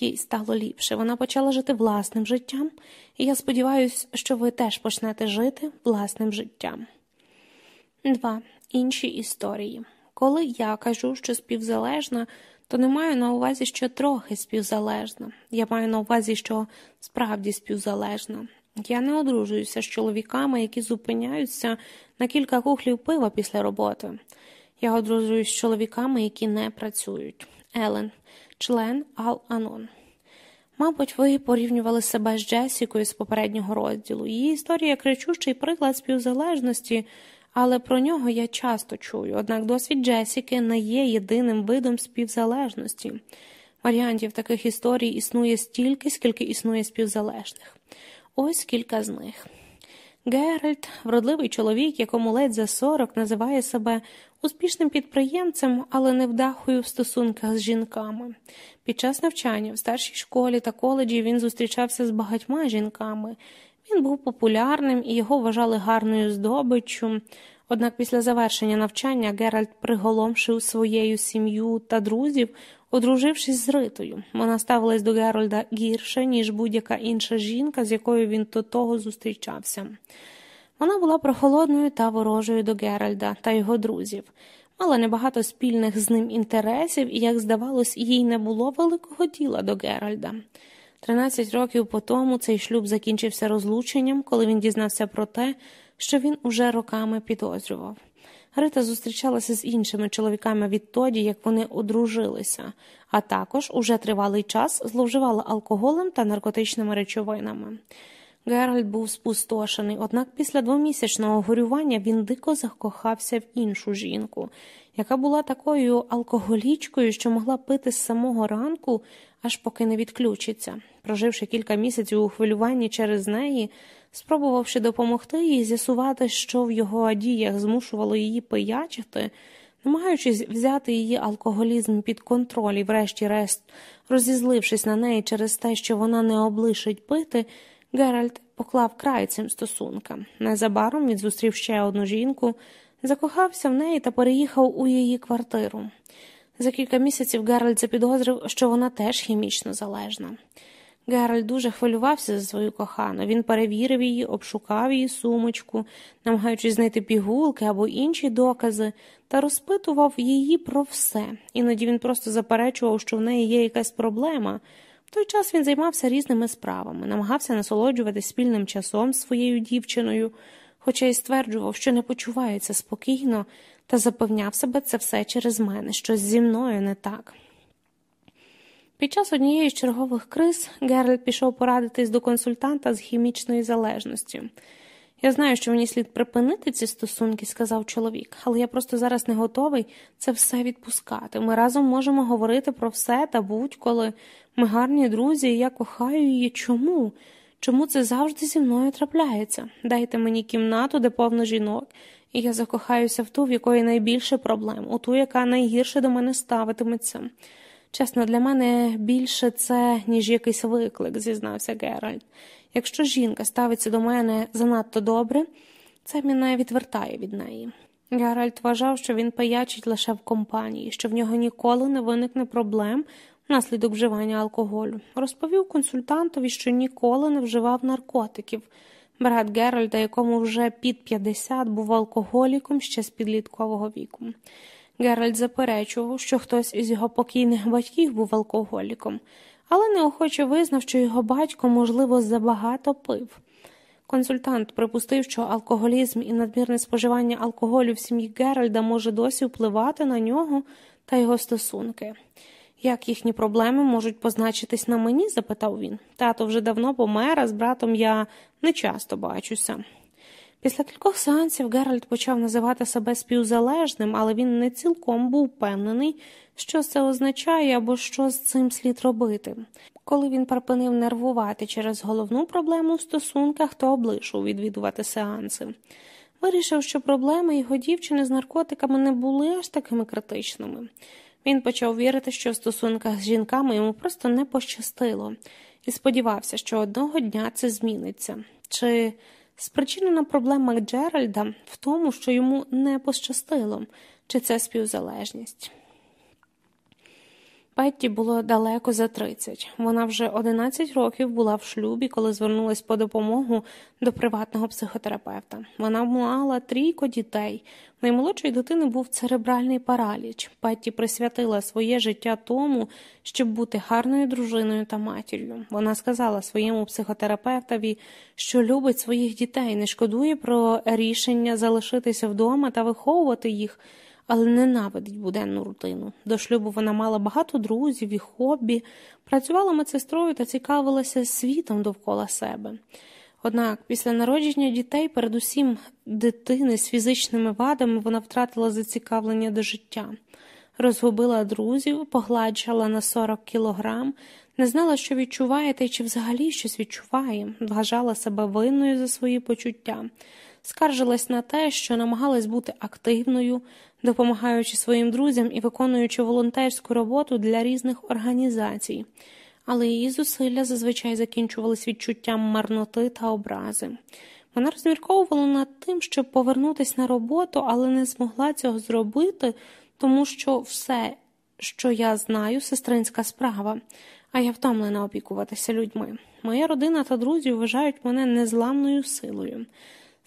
Їй стало ліпше. Вона почала жити власним життям, і я сподіваюся, що ви теж почнете жити власним життям. 2. Інші історії. Коли я кажу, що співзалежна, то не маю на увазі, що трохи співзалежна. Я маю на увазі, що справді співзалежна. Я не одружуюся з чоловіками, які зупиняються на кілька кухлів пива після роботи. Я одружуюсь з чоловіками, які не працюють. Елен, член Ал-Анон. Мабуть, ви порівнювали себе з Джесікою з попереднього розділу. Її історія кричущий приклад співзалежності, але про нього я часто чую. Однак досвід Джесіки не є єдиним видом співзалежності. Варіантів таких історій існує стільки, скільки існує співзалежних. Ось кілька з них. Геральт, вродливий чоловік, якому ледь за сорок, називає себе успішним підприємцем, але невдахою в стосунках з жінками. Під час навчання в старшій школі та коледжі він зустрічався з багатьма жінками. Він був популярним і його вважали гарною здобиччю. Однак після завершення навчання Геральт приголомшив своєю сім'ю та друзів, одружившись з Ритою. Вона ставилась до Геральда гірше, ніж будь-яка інша жінка, з якою він до того зустрічався. Вона була прохолодною та ворожою до Геральда та його друзів, мала небагато спільних з ним інтересів, і, як здавалось, їй не було великого діла до Геральда. Тринадцять років по тому цей шлюб закінчився розлученням, коли він дізнався про те, що він уже роками підозрював. Рита зустрічалася з іншими чоловіками відтоді, як вони одружилися, а також уже тривалий час зловживала алкоголем та наркотичними речовинами. Геральт був спустошений, однак після двомісячного горювання він дико закохався в іншу жінку, яка була такою алкоголічкою, що могла пити з самого ранку, аж поки не відключиться. Проживши кілька місяців у хвилюванні через неї, Спробувавши допомогти їй з'ясувати, що в його діях змушувало її пиячити, намагаючись взяти її алкоголізм під контроль і, врешті-решт, розізлившись на неї через те, що вона не облишить пити, Геральт поклав край цим стосункам. Незабаром він зустрів ще одну жінку, закохався в неї та переїхав у її квартиру. За кілька місяців Геральт запідозрив, що вона теж хімічно залежна. Геральт дуже хвилювався за свою кохану. Він перевірив її, обшукав її сумочку, намагаючись знайти пігулки або інші докази, та розпитував її про все. Іноді він просто заперечував, що в неї є якась проблема. В той час він займався різними справами, намагався насолоджуватися спільним часом з своєю дівчиною, хоча й стверджував, що не почувається спокійно, та запевняв себе це все через мене, щось зі мною не так. Під час однієї з чергових криз Геральт пішов порадитись до консультанта з хімічної залежності. Я знаю, що мені слід припинити ці стосунки, сказав чоловік, але я просто зараз не готовий це все відпускати. Ми разом можемо говорити про все та будь-коли. Ми гарні друзі, і я кохаю її. Чому? Чому це завжди зі мною трапляється? Дайте мені кімнату, де повно жінок, і я закохаюся в ту, в якої найбільше проблем, у ту, яка найгірше до мене ставитиметься. Чесно, для мене більше це, ніж якийсь виклик, зізнався Геральт. Якщо жінка ставиться до мене занадто добре, це мене відвертає від неї. Геральт вважав, що він паячить лише в компанії, що в нього ніколи не виникне проблем внаслідок вживання алкоголю. Розповів консультантові, що ніколи не вживав наркотиків. Брат Геральда, якому вже під 50, був алкоголіком ще з підліткового віку. Геральт заперечував, що хтось із його покійних батьків був алкоголіком, але неохоче визнав, що його батько, можливо, забагато пив. Консультант припустив, що алкоголізм і надмірне споживання алкоголю в сім'ї Геральда може досі впливати на нього та його стосунки. Як їхні проблеми можуть позначитись на мені? запитав він. Тато вже давно помер, а з братом я не часто бачуся. Після кількох сеансів Геральт почав називати себе співзалежним, але він не цілком був впевнений, що це означає або що з цим слід робити. Коли він припинив нервувати через головну проблему в стосунках, то облишив відвідувати сеанси. Вирішив, що проблеми його дівчини з наркотиками не були аж такими критичними. Він почав вірити, що в стосунках з жінками йому просто не пощастило, і сподівався, що одного дня це зміниться. Чи спричинена проблема Джеральда в тому, що йому не пощастило, чи це співзалежність. Петті було далеко за 30. Вона вже 11 років була в шлюбі, коли звернулась по допомогу до приватного психотерапевта. Вона мала трійко дітей. Наймолодшої дитини був церебральний параліч. Петті присвятила своє життя тому, щоб бути гарною дружиною та матір'ю. Вона сказала своєму психотерапевтові, що любить своїх дітей, не шкодує про рішення залишитися вдома та виховувати їх але ненавидить буденну рутину. До шлюбу вона мала багато друзів і хобі, працювала медсестрою та цікавилася світом довкола себе. Однак після народження дітей, передусім дитини з фізичними вадами, вона втратила зацікавлення до життя, розгубила друзів, погладжала на 40 кілограм, не знала, що відчуває, та й чи взагалі щось відчуває, вважала себе винною за свої почуття, скаржилась на те, що намагалась бути активною, допомагаючи своїм друзям і виконуючи волонтерську роботу для різних організацій, але її зусилля зазвичай закінчувались відчуттям марноти та образи. Вона розмірковувала над тим, щоб повернутися на роботу, але не змогла цього зробити, тому що все, що я знаю, сестринська справа, а я втомлена опікуватися людьми. Моя родина та друзі вважають мене незламною силою.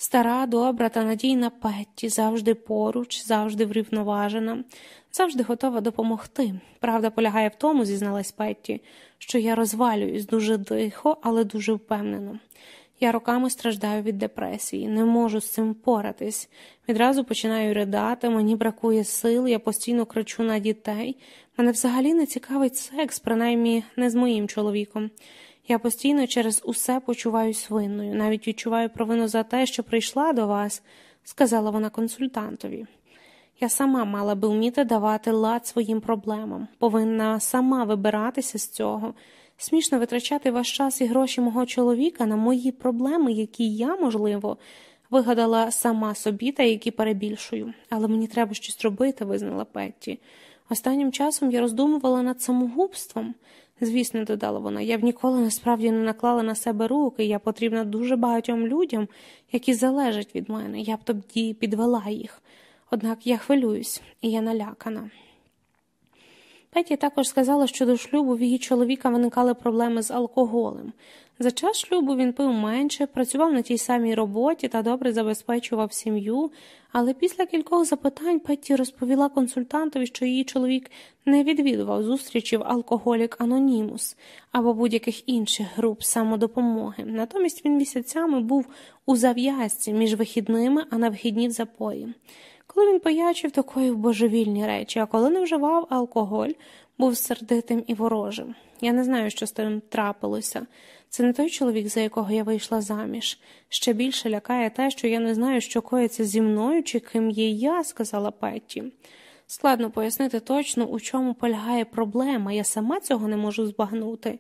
Стара, добра та надійна Петті, завжди поруч, завжди врівноважена, завжди готова допомогти. Правда полягає в тому, зізналась Петті, що я розвалююсь дуже тихо, але дуже впевнено. Я роками страждаю від депресії, не можу з цим поратись. Відразу починаю ридати, мені бракує сил, я постійно кричу на дітей. Мене взагалі не цікавить секс, принаймні не з моїм чоловіком. Я постійно через усе почуваюсь винною, навіть відчуваю провину за те, що прийшла до вас, сказала вона консультантові. Я сама мала би вміти давати лад своїм проблемам, повинна сама вибиратися з цього. Смішно витрачати ваш час і гроші мого чоловіка на мої проблеми, які я, можливо, вигадала сама собі та які перебільшую. Але мені треба щось робити, визнала Петті. Останнім часом я роздумувала над самогубством. Звісно, додала вона, я б ніколи насправді не наклала на себе руки, я потрібна дуже багатьом людям, які залежать від мене, я б тоді підвела їх. Однак я хвилююсь, і я налякана. Петі також сказала, що до шлюбу в її чоловіка виникали проблеми з алкоголем. За час шлюбу він пив менше, працював на тій самій роботі та добре забезпечував сім'ю, але після кількох запитань Петті розповіла консультантові, що її чоловік не відвідував зустрічів алкоголік Анонімус або будь-яких інших груп самодопомоги. Натомість він місяцями був у зав'язці між вихідними, а на вихідні в запої. Коли він поячив, то коїв божевільні речі, а коли не вживав алкоголь, був сердитим і ворожим. Я не знаю, що з тим трапилося. Це не той чоловік, за якого я вийшла заміж. Ще більше лякає те, що я не знаю, що коїться зі мною чи ким є я, сказала Петті. Складно пояснити точно, у чому полягає проблема, я сама цього не можу збагнути.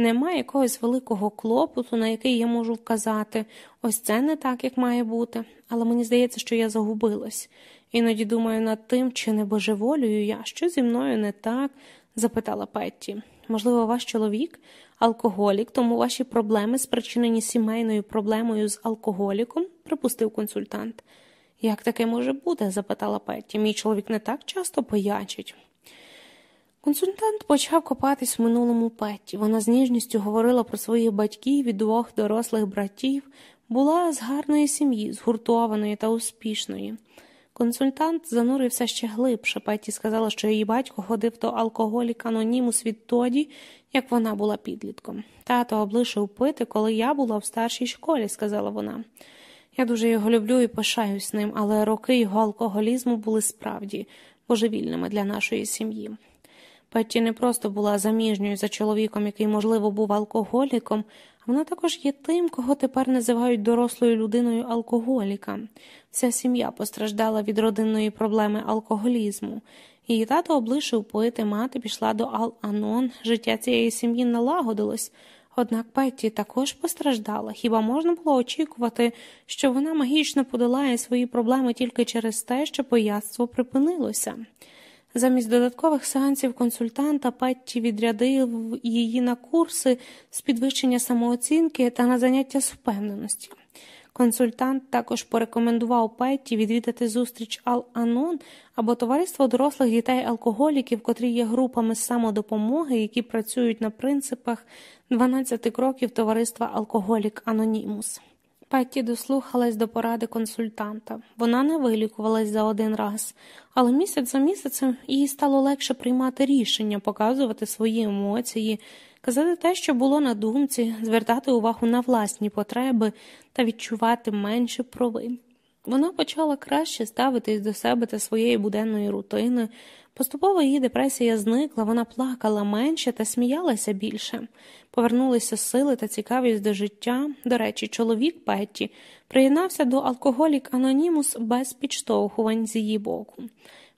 Немає якогось великого клопоту, на який я можу вказати. Ось це не так, як має бути, але мені здається, що я загубилась. Іноді думаю над тим, чи не божеволюю я, що зі мною не так, запитала Петті. Можливо, ваш чоловік алкоголік, тому ваші проблеми спричинені сімейною проблемою з алкоголіком, припустив консультант. Як таке може бути? запитала Петті. Мій чоловік не так часто поячить. Консультант почав копатись в минулому Петті. Вона з ніжністю говорила про своїх батьків і двох дорослих братів, була з гарної сім'ї, згуртованої та успішної. Консультант занурився ще глибше. Петті сказала, що її батько ходив до алкоголік анонімус відтоді, як вона була підлітком. Тато облишив пити, коли я була в старшій школі, сказала вона. Я дуже його люблю і пишаюсь ним, але роки його алкоголізму були справді божевільними для нашої сім'ї. Петті не просто була заміжньою за чоловіком, який, можливо, був алкоголіком, а вона також є тим, кого тепер називають дорослою людиною алкоголіка. Вся сім'я постраждала від родинної проблеми алкоголізму. Її тато облишив пити, мати пішла до Ал-Анон, життя цієї сім'ї налагодилось. Однак Петті також постраждала. Хіба можна було очікувати, що вона магічно подолає свої проблеми тільки через те, що пояцтво припинилося? Замість додаткових сеансів консультанта Петті відрядив її на курси з підвищення самооцінки та на заняття з впевненості. Консультант також порекомендував Петті відвідати зустріч Ал-Анон або товариство дорослих дітей-алкоголіків, котрі є групами самодопомоги, які працюють на принципах 12 кроків товариства Алкоголік Анонімус. Петті дослухалась до поради консультанта. Вона не вилікувалась за один раз, але місяць за місяцем їй стало легше приймати рішення, показувати свої емоції, казати те, що було на думці, звертати увагу на власні потреби та відчувати менше провин. Вона почала краще ставитись до себе та своєї буденної рутини. Поступово її депресія зникла, вона плакала менше та сміялася більше. Повернулися сили та цікавість до життя. До речі, чоловік Петті приєднався до алкоголік Анонімус без підштовхувань з її боку.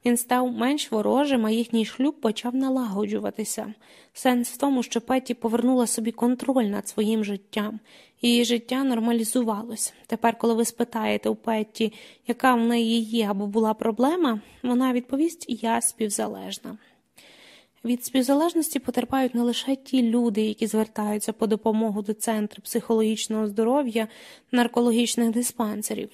Він став менш ворожим, а їхній шлюб почав налагоджуватися. Сенс в тому, що Петті повернула собі контроль над своїм життям, її життя нормалізувалось. Тепер, коли ви спитаєте у Петті, яка в неї є або була проблема, вона відповість Я співзалежна. Від співзалежності потерпають не лише ті люди, які звертаються по допомогу до центру психологічного здоров'я наркологічних диспансерів.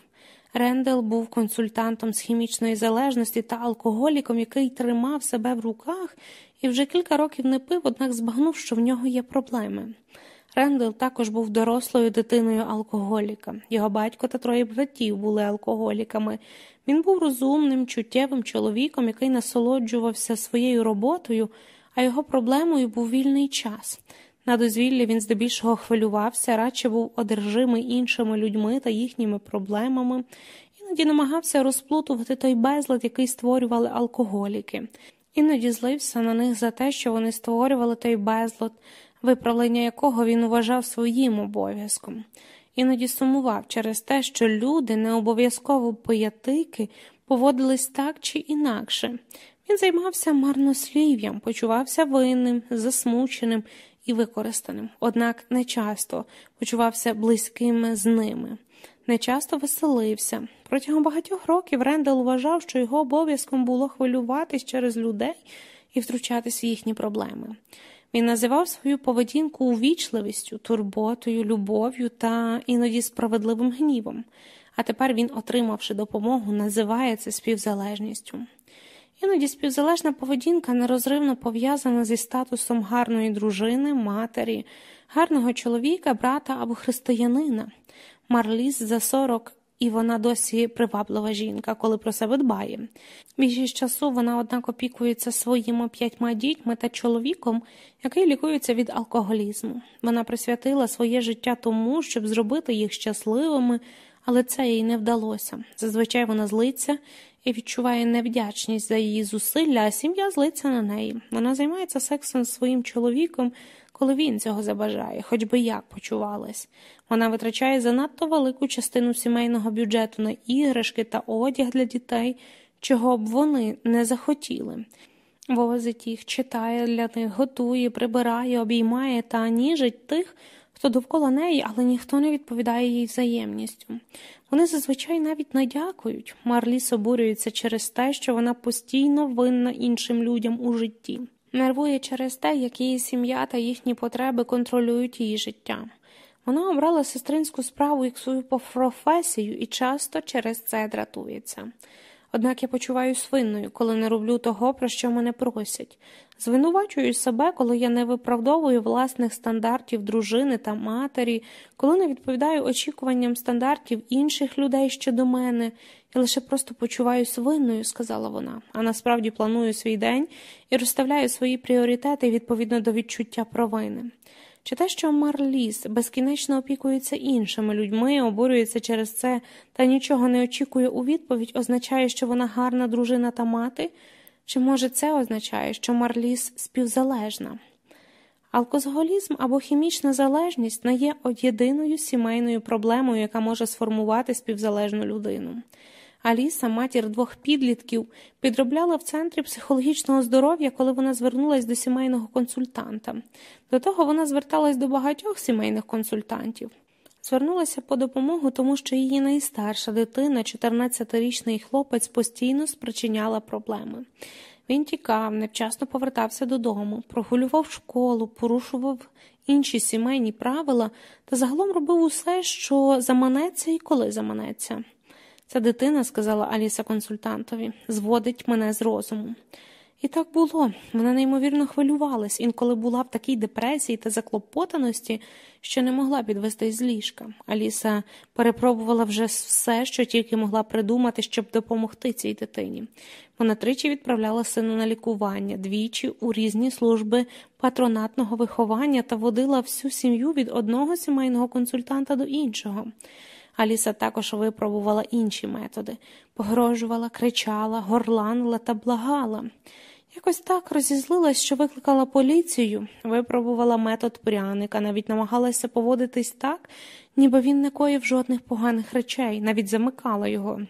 Рендел був консультантом з хімічної залежності та алкоголіком, який тримав себе в руках і вже кілька років не пив, однак збагнув, що в нього є проблеми. Рендел також був дорослою дитиною алкоголіка. Його батько та троє братів були алкоголіками. Він був розумним, чуттєвим чоловіком, який насолоджувався своєю роботою, а його проблемою був вільний час. На дозвіллі він здебільшого хвилювався, радше був одержимий іншими людьми та їхніми проблемами, іноді намагався розплутувати той безлад, який створювали алкоголіки. Іноді злився на них за те, що вони створювали той безлад, виправлення якого він вважав своїм обов'язком. Іноді сумував через те, що люди не обов'язково поятики поводились так чи інакше. Він займався марнослів'ям, почувався винним, засмученим і використаним, однак не часто почувався близьким з ними, не часто веселився. Протягом багатьох років Рендел вважав, що його обов'язком було хвилюватись через людей і втручатись в їхні проблеми. Він називав свою поведінку увічливістю, турботою, любов'ю та іноді справедливим гнівом, а тепер він, отримавши допомогу, називає це співзалежністю. Іноді співзалежна поведінка нерозривно пов'язана зі статусом гарної дружини, матері, гарного чоловіка, брата або християнина. Марліс за сорок і вона досі приваблива жінка, коли про себе дбає. Більшість часу вона, однак, опікується своїми п'ятьма дітьми та чоловіком, який лікується від алкоголізму. Вона присвятила своє життя тому, щоб зробити їх щасливими, але це їй не вдалося. Зазвичай вона злиться і відчуває невдячність за її зусилля, а сім'я злиться на неї. Вона займається сексом з своїм чоловіком, коли він цього забажає, хоч би як почувалась. Вона витрачає занадто велику частину сімейного бюджету на іграшки та одяг для дітей, чого б вони не захотіли. Возить їх, читає для них, готує, прибирає, обіймає та ніжить тих, хто довкола неї, але ніхто не відповідає їй взаємністю. Вони зазвичай навіть не дякують. Марліс обурюється через те, що вона постійно винна іншим людям у житті. Нервує через те, як її сім'я та їхні потреби контролюють її життя. Вона обрала сестринську справу як свою професію і часто через це дратується. Однак я почуваюся винною, коли не роблю того, про що мене просять. Звинувачую себе, коли я не виправдовую власних стандартів дружини та матері, коли не відповідаю очікуванням стандартів інших людей щодо мене. Я лише просто почуваюся винною, сказала вона, а насправді планую свій день і розставляю свої пріоритети відповідно до відчуття провини. Чи те, що Марліс безкінечно опікується іншими людьми, обурюється через це та нічого не очікує у відповідь, означає, що вона гарна дружина та мати? Чи може це означає, що Марліс співзалежна? Алкоголізм або хімічна залежність не є єдиною сімейною проблемою, яка може сформувати співзалежну людину. Аліса, матір двох підлітків, підробляла в центрі психологічного здоров'я, коли вона звернулася до сімейного консультанта. До того вона зверталась до багатьох сімейних консультантів. Звернулася по допомогу, тому що її найстарша дитина, 14-річний хлопець, постійно спричиняла проблеми. Він тікав, невчасно повертався додому, прогулював школу, порушував інші сімейні правила та загалом робив усе, що заманеться і коли заманеться. Ця дитина, сказала Аліса консультантові, зводить мене з розуму. І так було. Вона неймовірно хвилювалась, інколи була в такій депресії та заклопотаності, що не могла підвестись з ліжка. Аліса перепробувала вже все, що тільки могла придумати, щоб допомогти цій дитині. Вона тричі відправляла сина на лікування, двічі у різні служби патронатного виховання та водила всю сім'ю від одного сімейного консультанта до іншого. Аліса також випробувала інші методи погрожувала, кричала, горланила та благала. Якось так розізлилась, що викликала поліцію, випробувала метод пряника, навіть намагалася поводитись так, ніби він не коїв жодних поганих речей, навіть замикала його.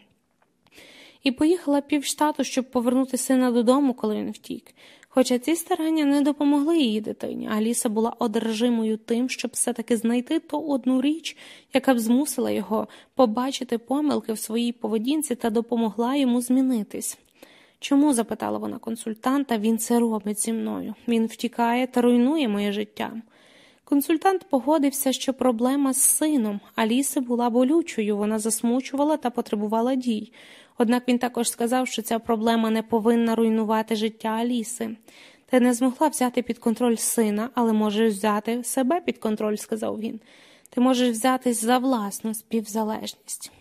І поїхала півштату, щоб повернути сина додому, коли він втік. Хоча ці старання не допомогли її дитині, Аліса була одержимою тим, щоб все-таки знайти ту одну річ, яка б змусила його побачити помилки в своїй поведінці та допомогла йому змінитись. Чому, запитала вона консультанта, він це робить зі мною? Він втікає та руйнує моє життя. Консультант погодився, що проблема з сином Аліси була болючою, вона засмучувала та потребувала дій. Однак він також сказав, що ця проблема не повинна руйнувати життя Аліси. Ти не змогла взяти під контроль сина, але можеш взяти себе під контроль, сказав він. Ти можеш взятись за власну співзалежність.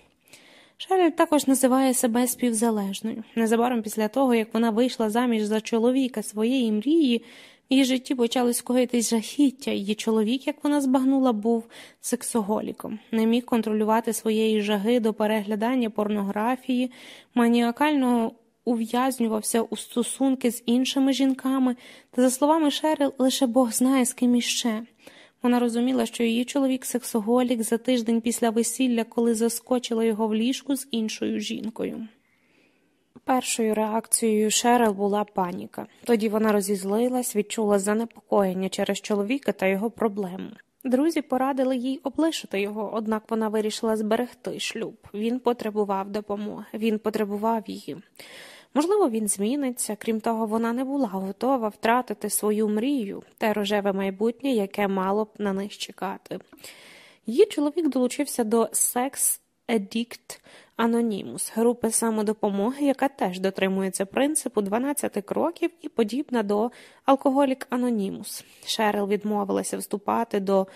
Шеріль також називає себе співзалежною. Незабаром після того, як вона вийшла заміж за чоловіка своєї мрії, її житті почали скоїтись жахіття, її чоловік, як вона збагнула, був сексоголіком, не міг контролювати своєї жаги до переглядання порнографії, маніакально ув'язнювався у стосунки з іншими жінками, та, за словами Шерил, лише Бог знає, з ким іще. Вона розуміла, що її чоловік сексоголік за тиждень після весілля, коли заскочила його в ліжку з іншою жінкою. Першою реакцією Шерел була паніка. Тоді вона розізлилась, відчула занепокоєння через чоловіка та його проблему. Друзі порадили їй облишити його, однак вона вирішила зберегти шлюб. Він потребував допомоги, він потребував її. Можливо, він зміниться, крім того, вона не була готова втратити свою мрію те рожеве майбутнє, яке мало б на них чекати. Її чоловік долучився до Sex Addict Anonymous, групи самодопомоги, яка теж дотримується принципу 12 кроків і подібна до Алкоголік Anonymous. Шерил відмовилася вступати до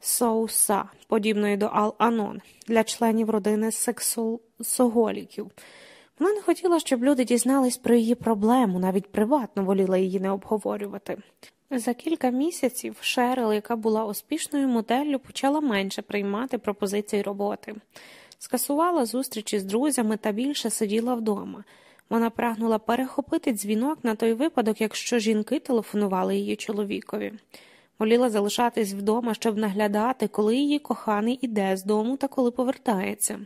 Соуса, подібної до Ал-Анон, для членів родини сексоголіків. Вона не хотіла, щоб люди дізнались про її проблему, навіть приватно воліла її не обговорювати. За кілька місяців Шерил, яка була успішною моделлю, почала менше приймати пропозиції роботи, скасувала зустрічі з друзями та більше сиділа вдома. Вона прагнула перехопити дзвінок на той випадок, якщо жінки телефонували її чоловікові. Воліла залишатись вдома, щоб наглядати, коли її коханий іде з дому та коли повертається.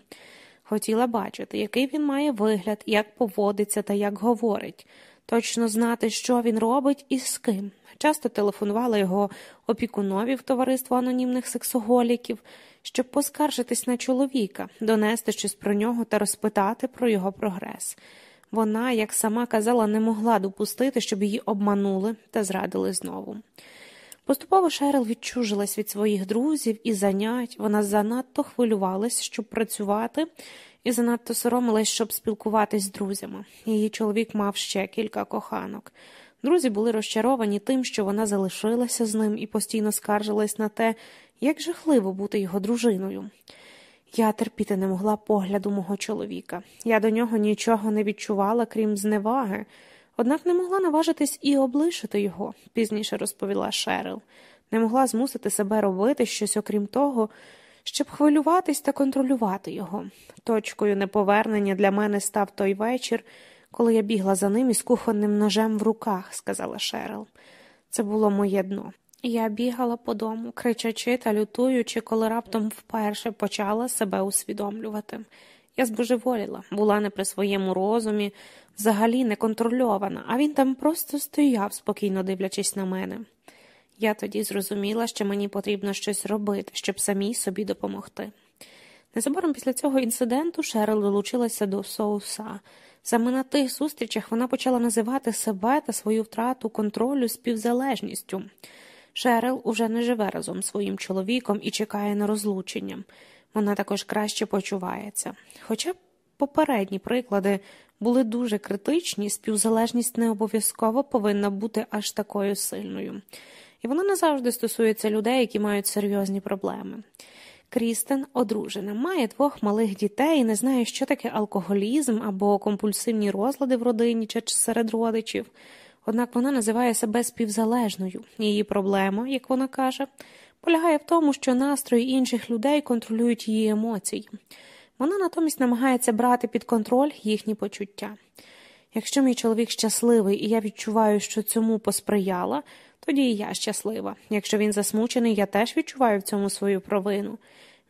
Хотіла бачити, який він має вигляд, як поводиться та як говорить, точно знати, що він робить і з ким. Часто телефонувала його опікунові в товариство анонімних сексоголіків, щоб поскаржитись на чоловіка, донести щось про нього та розпитати про його прогрес. Вона, як сама казала, не могла допустити, щоб її обманули та зрадили знову. Поступово Шерл відчужилась від своїх друзів і занять, вона занадто хвилювалась, щоб працювати, і занадто соромилась, щоб спілкуватись з друзями. Її чоловік мав ще кілька коханок. Друзі були розчаровані тим, що вона залишилася з ним і постійно скаржилась на те, як жахливо бути його дружиною. Я терпіти не могла погляду мого чоловіка. Я до нього нічого не відчувала, крім зневаги однак не могла наважитись і облишити його, пізніше розповіла Шерил. Не могла змусити себе робити щось, окрім того, щоб хвилюватись та контролювати його. Точкою неповернення для мене став той вечір, коли я бігла за ним із кухонним ножем в руках, сказала Шерил. Це було моє дно. Я бігала по дому, кричачи та лютуючи, коли раптом вперше почала себе усвідомлювати. Я збожеволіла, була не при своєму розумі, взагалі не контрольована, а він там просто стояв, спокійно дивлячись на мене. Я тоді зрозуміла, що мені потрібно щось робити, щоб самій собі допомогти. Незабаром після цього інциденту Шерл долучилася до соуса. Саме на тих зустрічах вона почала називати себе та свою втрату контролю співзалежністю. Шерел уже не живе разом з своїм чоловіком і чекає на розлучення. Вона також краще почувається. Хоча попередні приклади були дуже критичні, співзалежність не обов'язково повинна бути аж такою сильною, і вона не завжди стосується людей, які мають серйозні проблеми. Крістен одружена, має двох малих дітей і не знає, що таке алкоголізм або компульсивні розлади в родині чи серед родичів. Однак вона називає себе співзалежною. Її проблема, як вона каже, полягає в тому, що настрої інших людей контролюють її емоції. Вона натомість намагається брати під контроль їхні почуття. Якщо мій чоловік щасливий і я відчуваю, що цьому посприяла, тоді і я щаслива. Якщо він засмучений, я теж відчуваю в цьому свою провину.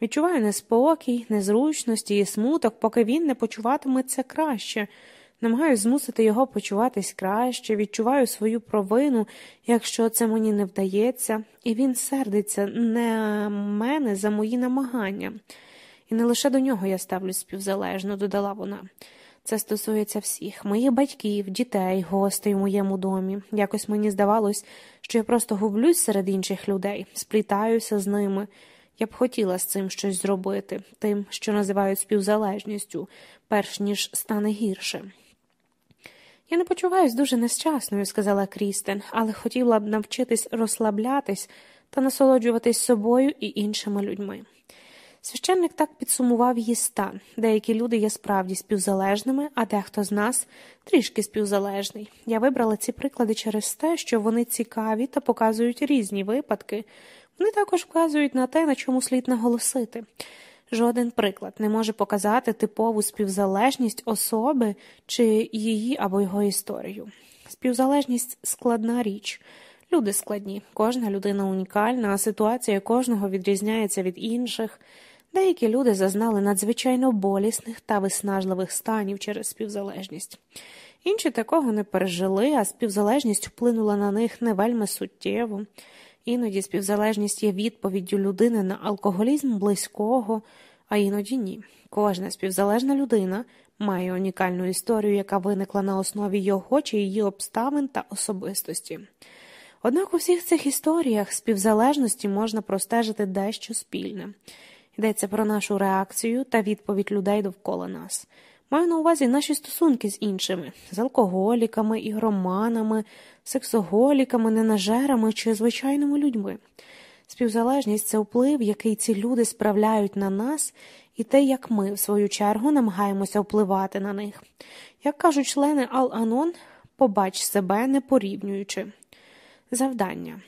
Відчуваю неспокій, незручності і смуток, поки він не почуватиметься краще. Намагаюсь змусити його почуватись краще, відчуваю свою провину, якщо це мені не вдається, і він сердиться на мене за мої намагання. І не лише до нього я ставлюсь співзалежно, додала вона. Це стосується всіх моїх батьків, дітей, гостей у моєму домі. Якось мені здавалось, що я просто гублюсь серед інших людей, сплітаюся з ними. Я б хотіла з цим щось зробити, тим, що називають співзалежністю, перш ніж стане гірше. Я не почуваюся дуже нещасною, сказала Крістен, але хотіла б навчитись розслаблятись та насолоджуватись собою і іншими людьми. Священник так підсумував її стан. Деякі люди є справді співзалежними, а дехто з нас трішки співзалежний. Я вибрала ці приклади через те, що вони цікаві та показують різні випадки. Вони також вказують на те, на чому слід наголосити. Жоден приклад не може показати типову співзалежність особи чи її або його історію. Співзалежність складна річ. Люди складні, кожна людина унікальна, а ситуація кожного відрізняється від інших. Деякі люди зазнали надзвичайно болісних та виснажливих станів через співзалежність. Інші такого не пережили, а співзалежність вплинула на них не вельми суттєво. Іноді співзалежність є відповіддю людини на алкоголізм близького, а іноді ні. Кожна співзалежна людина має унікальну історію, яка виникла на основі його чи її обставин та особистості. Однак у всіх цих історіях співзалежності можна простежити дещо спільне. Йдеться про нашу реакцію та відповідь людей довкола нас. Маю на увазі наші стосунки з іншими, з алкоголіками, ігроманами, сексоголіками, ненажерами чи звичайними людьми. Співзалежність це вплив, який ці люди справляють на нас, і те, як ми, в свою чергу, намагаємося впливати на них. Як кажуть члени Ал-Анон, побач себе не порівнюючи. Завдання.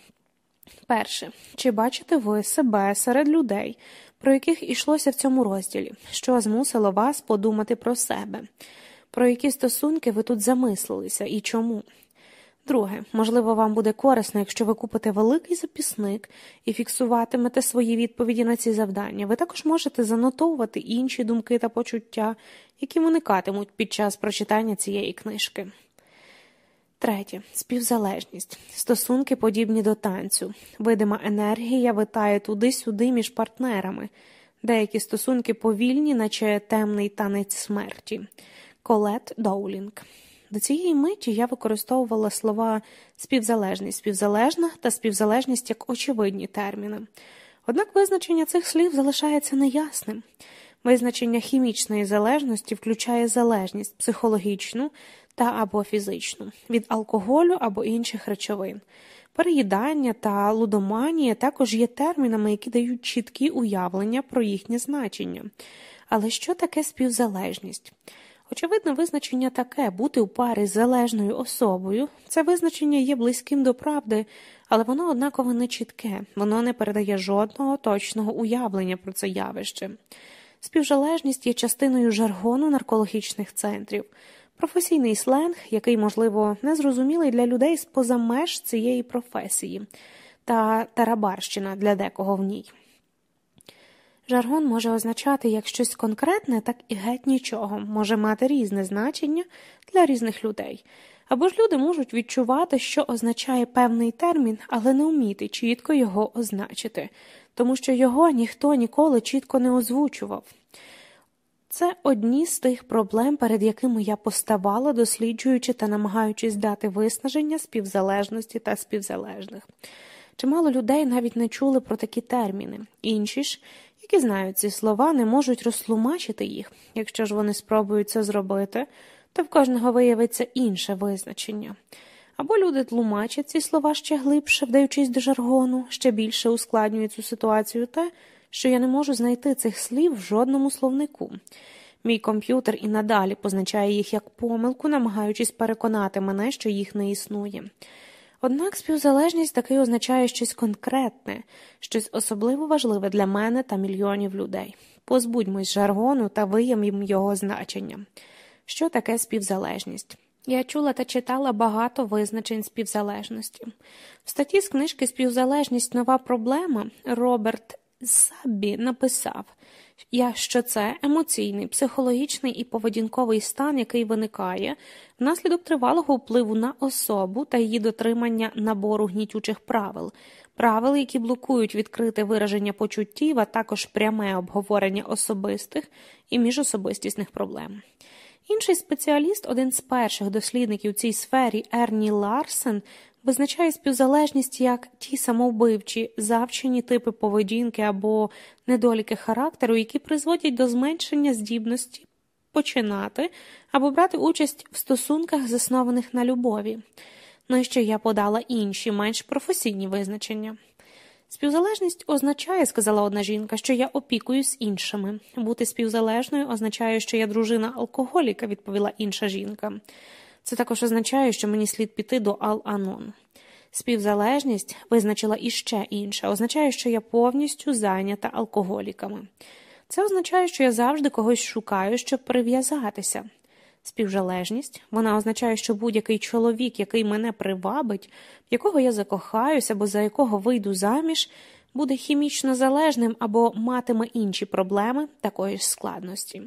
Перше. Чи бачите ви себе серед людей, про яких ішлося в цьому розділі, що змусило вас подумати про себе, про які стосунки ви тут замислилися і чому? Друге, можливо, вам буде корисно, якщо ви купите великий записник і фіксуватимете свої відповіді на ці завдання. Ви також можете занотовувати інші думки та почуття, які виникатимуть під час прочитання цієї книжки. Третє співзалежність. Стосунки подібні до танцю. Видима енергія витає туди-сюди між партнерами. Деякі стосунки повільні, наче темний танець смерті. Колет Доулінг. До цієї миті я використовувала слова співзалежність, співзалежна та співзалежність як очевидні терміни. Однак визначення цих слів залишається неясним. Визначення хімічної залежності включає залежність психологічну та або фізичну від алкоголю або інших речовин. Переїдання та лудоманія також є термінами, які дають чіткі уявлення про їхнє значення. Але що таке співзалежність? Очевидне визначення таке бути у парі з залежною особою. Це визначення є близьким до правди, але воно однаково не чітке, воно не передає жодного точного уявлення про це явище. Співзалежність є частиною жаргону наркологічних центрів, професійний сленг, який, можливо, незрозумілий для людей з поза меж цієї професії, та тарабарщина для декого в ній. Жаргон може означати як щось конкретне, так і геть нічого, може мати різне значення для різних людей. Або ж люди можуть відчувати, що означає певний термін, але не вміти чітко його означити, тому що його ніхто ніколи чітко не озвучував. Це одні з тих проблем, перед якими я поставала, досліджуючи та намагаючись дати виснаження співзалежності та співзалежних. Чимало людей навіть не чули про такі терміни, інші ж які знають ці слова, не можуть розтлумачити їх. Якщо ж вони спробують це зробити, то в кожного виявиться інше визначення. Або люди тлумачать ці слова ще глибше, вдаючись до жаргону, ще більше ускладнює цю ситуацію те, що я не можу знайти цих слів в жодному словнику. Мій комп'ютер і надалі позначає їх як помилку, намагаючись переконати мене, що їх не існує. Однак співзалежність таки означає щось конкретне, щось особливо важливе для мене та мільйонів людей. Позбудьмось жаргону та виявимо його значення. Що таке співзалежність? Я чула та читала багато визначень співзалежності. В статті з книжки Співзалежність нова проблема Роберт Саббі написав я, що це емоційний, психологічний і поведінковий стан, який виникає внаслідок тривалого впливу на особу та її дотримання набору гнітючих правил, правил, які блокують відкрите вираження почуттів, а також пряме обговорення особистих і міжособистісних проблем. Інший спеціаліст, один з перших дослідників у цій сфері Ерні Ларсен, визначає співзалежність як ті самовбивчі, завчені типи поведінки або недоліки характеру, які призводять до зменшення здібності починати або брати участь в стосунках, заснованих на любові. Ну і ще я подала інші, менш професійні визначення. Співзалежність означає, сказала одна жінка, що я опікуюсь іншими. Бути співзалежною означає, що я дружина алкоголіка, відповіла інша жінка. Це також означає, що мені слід піти до Ал-Анон. Співзалежність визначила іще інше, означає, що я повністю зайнята алкоголіками. Це означає, що я завжди когось шукаю, щоб прив'язатися. Співзалежність вона означає, що будь-який чоловік, який мене привабить, в якого я закохаюся або за якого вийду заміж, буде хімічно залежним або матиме інші проблеми такої ж складності.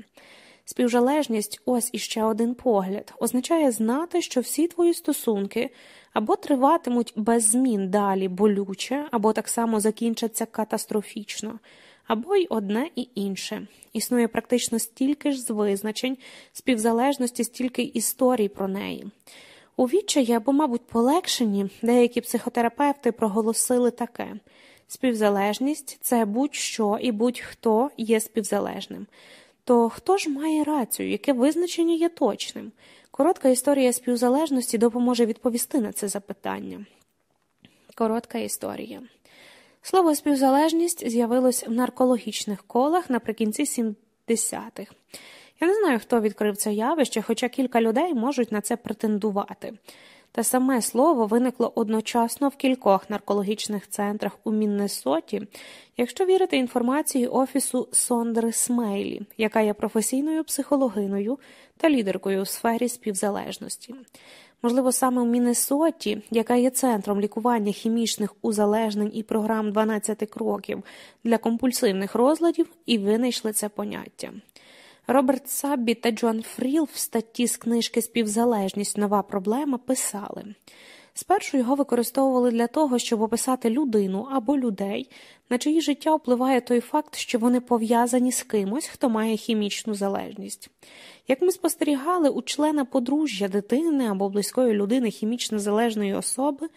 Співжалежність, ось іще один погляд, означає знати, що всі твої стосунки або триватимуть без змін далі болюче, або так само закінчаться катастрофічно, або й одне і інше. Існує практично стільки ж з визначень співзалежності, стільки історій про неї. У відчаї або, мабуть, полегшенні деякі психотерапевти проголосили таке співзалежність це будь-що і будь-хто є співзалежним. То хто ж має рацію, яке визначення є точним? Коротка історія співзалежності допоможе відповісти на це запитання. Коротка історія. Слово співзалежність з'явилось в наркологічних колах наприкінці 70-х. Я не знаю, хто відкрив це явище, хоча кілька людей можуть на це претендувати. Те саме слово виникло одночасно в кількох наркологічних центрах у Міннесоті, якщо вірити інформації офісу Сондри Смейлі, яка є професійною психологиною та лідеркою у сфері співзалежності. Можливо, саме в Міннесоті, яка є центром лікування хімічних узалежнень і програм 12 кроків для компульсивних розладів, і винайшли це поняття. Роберт Саббі та Джон Фріл в статті з книжки Співзалежність нова проблема писали. Спершу його використовували для того, щоб описати людину або людей, на чиї життя впливає той факт, що вони пов'язані з кимось, хто має хімічну залежність. Як ми спостерігали, у члена подружжя дитини або близької людини хімічно залежної особи